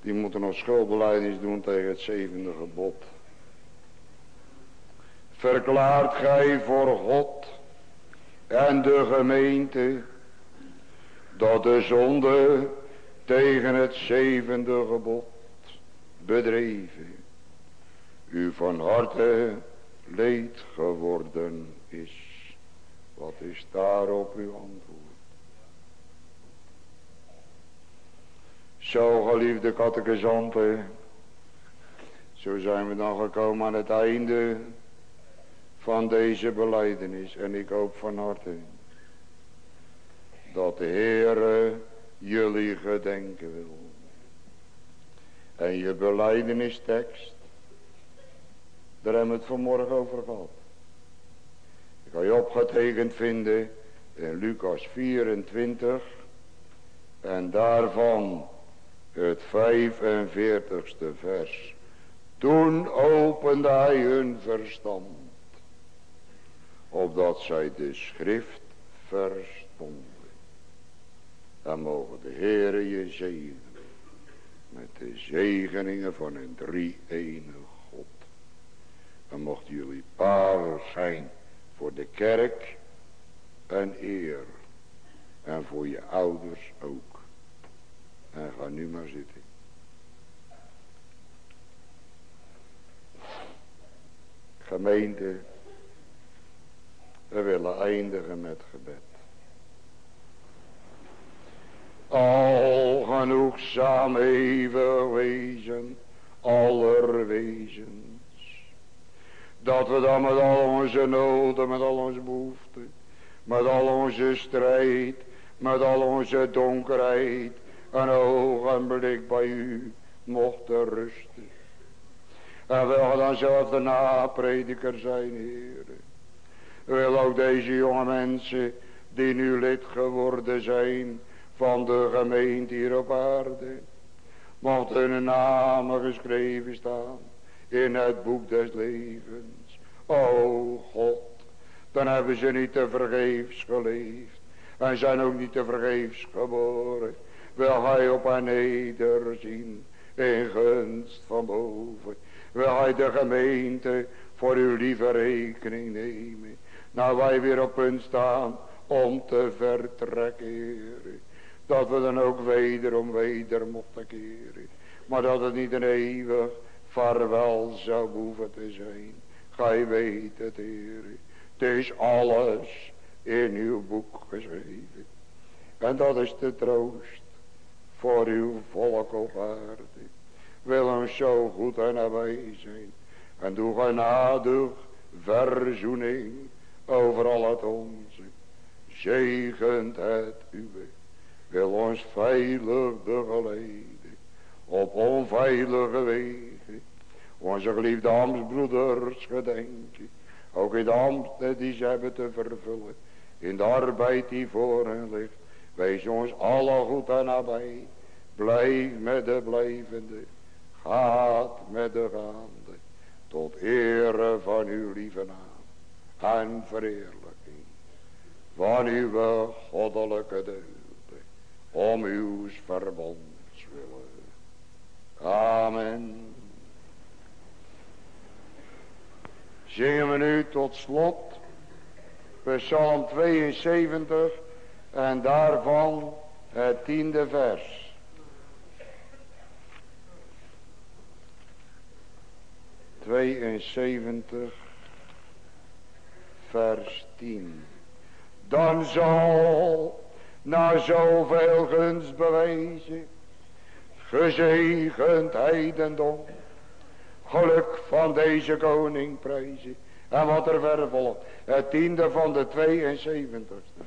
Die moeten nog schuldbeleidings doen tegen het zevende gebod. Verklaart gij voor God en de gemeente dat de zonde tegen het zevende gebod bedreven u van harte leed geworden is. Wat is daarop uw antwoord? Zo geliefde catechizanten, zo zijn we dan gekomen aan het einde van deze beleidenis. En ik hoop van harte dat de Heere jullie gedenken wil. En je beleidenistekst, daar hebben we het vanmorgen over gehad. Ik kan je opgetekend vinden in Lucas 24 en daarvan het 45ste vers. Toen opende hij hun verstand, opdat zij de schrift verstonden. Dan mogen de Heere je zegenen met de zegeningen van een drie-enige God. Dan mochten jullie paren zijn voor de kerk en eer. En voor je ouders ook. En ga nu maar zitten. Gemeente, we willen eindigen met gebed. Al genoegzaam eeuwig wezen, aller wezens. Dat we dan met al onze noden, met al onze behoeften, met al onze strijd, met al onze donkerheid, een ogenblik bij u mochten rusten. En wil dan zelf de naprediker zijn, heren. Wil ook deze jonge mensen, die nu lid geworden zijn, van de gemeente hier op aarde. Mocht hun namen geschreven staan in het boek des levens. O God, dan hebben ze niet te vergeefs geleefd. En zijn ook niet te vergeefs geboren. Wil hij op haar nederzien in gunst van boven. Wil hij de gemeente voor uw lieve rekening nemen. Nou wij weer op punt staan om te vertrekken, dat we dan ook wederom weder mochten keren. Maar dat het niet een eeuwig vaarwel zou hoeven te zijn. Gij weet het, Heer. Het is alles in uw boek geschreven. En dat is de troost voor uw volk op aarde. Wil ons zo goed en nabij zijn. En doe genadig verzoening over al het onze. Zegent het uwe wil ons veilig begeleiden op onveilige wegen. Onze geliefde ambtsbroeders gedenken, ook in de ambten die ze hebben te vervullen, in de arbeid die voor hen ligt. Wees ons alle goed en nabij, blijf met de blijvende, gaat met de gaande, tot ere van uw lieve naam. En verheerlijking van uw goddelijke deugd om uw verbonds willen. Amen. Zingen we nu tot slot. Psalm 72 en daarvan het tiende vers. Tweeënzeventig vers 10. Dan zal na zoveel gunst bewezen, gezegend heidendom, geluk van deze koning prijzen. En wat er verder volgt, het tiende van de 72ste.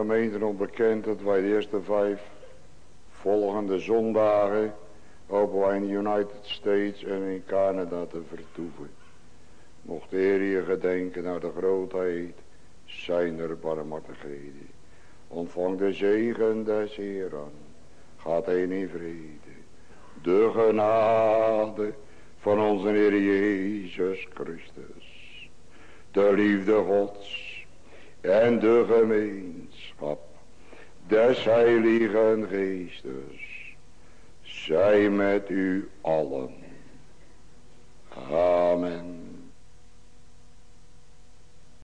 Gemeente nog bekend dat wij de eerste vijf volgende zondagen hopen in de United States en in Canada te vertoeven. Mocht de Heer je gedenken naar de grootheid zijn er barmhartigheden. Ontvang de zegen des Heeren. Gaat heen in vrede. De genade van onze Heer Jezus Christus. De liefde Gods en de des Heiligen Geestes. Zij met u allen. Amen.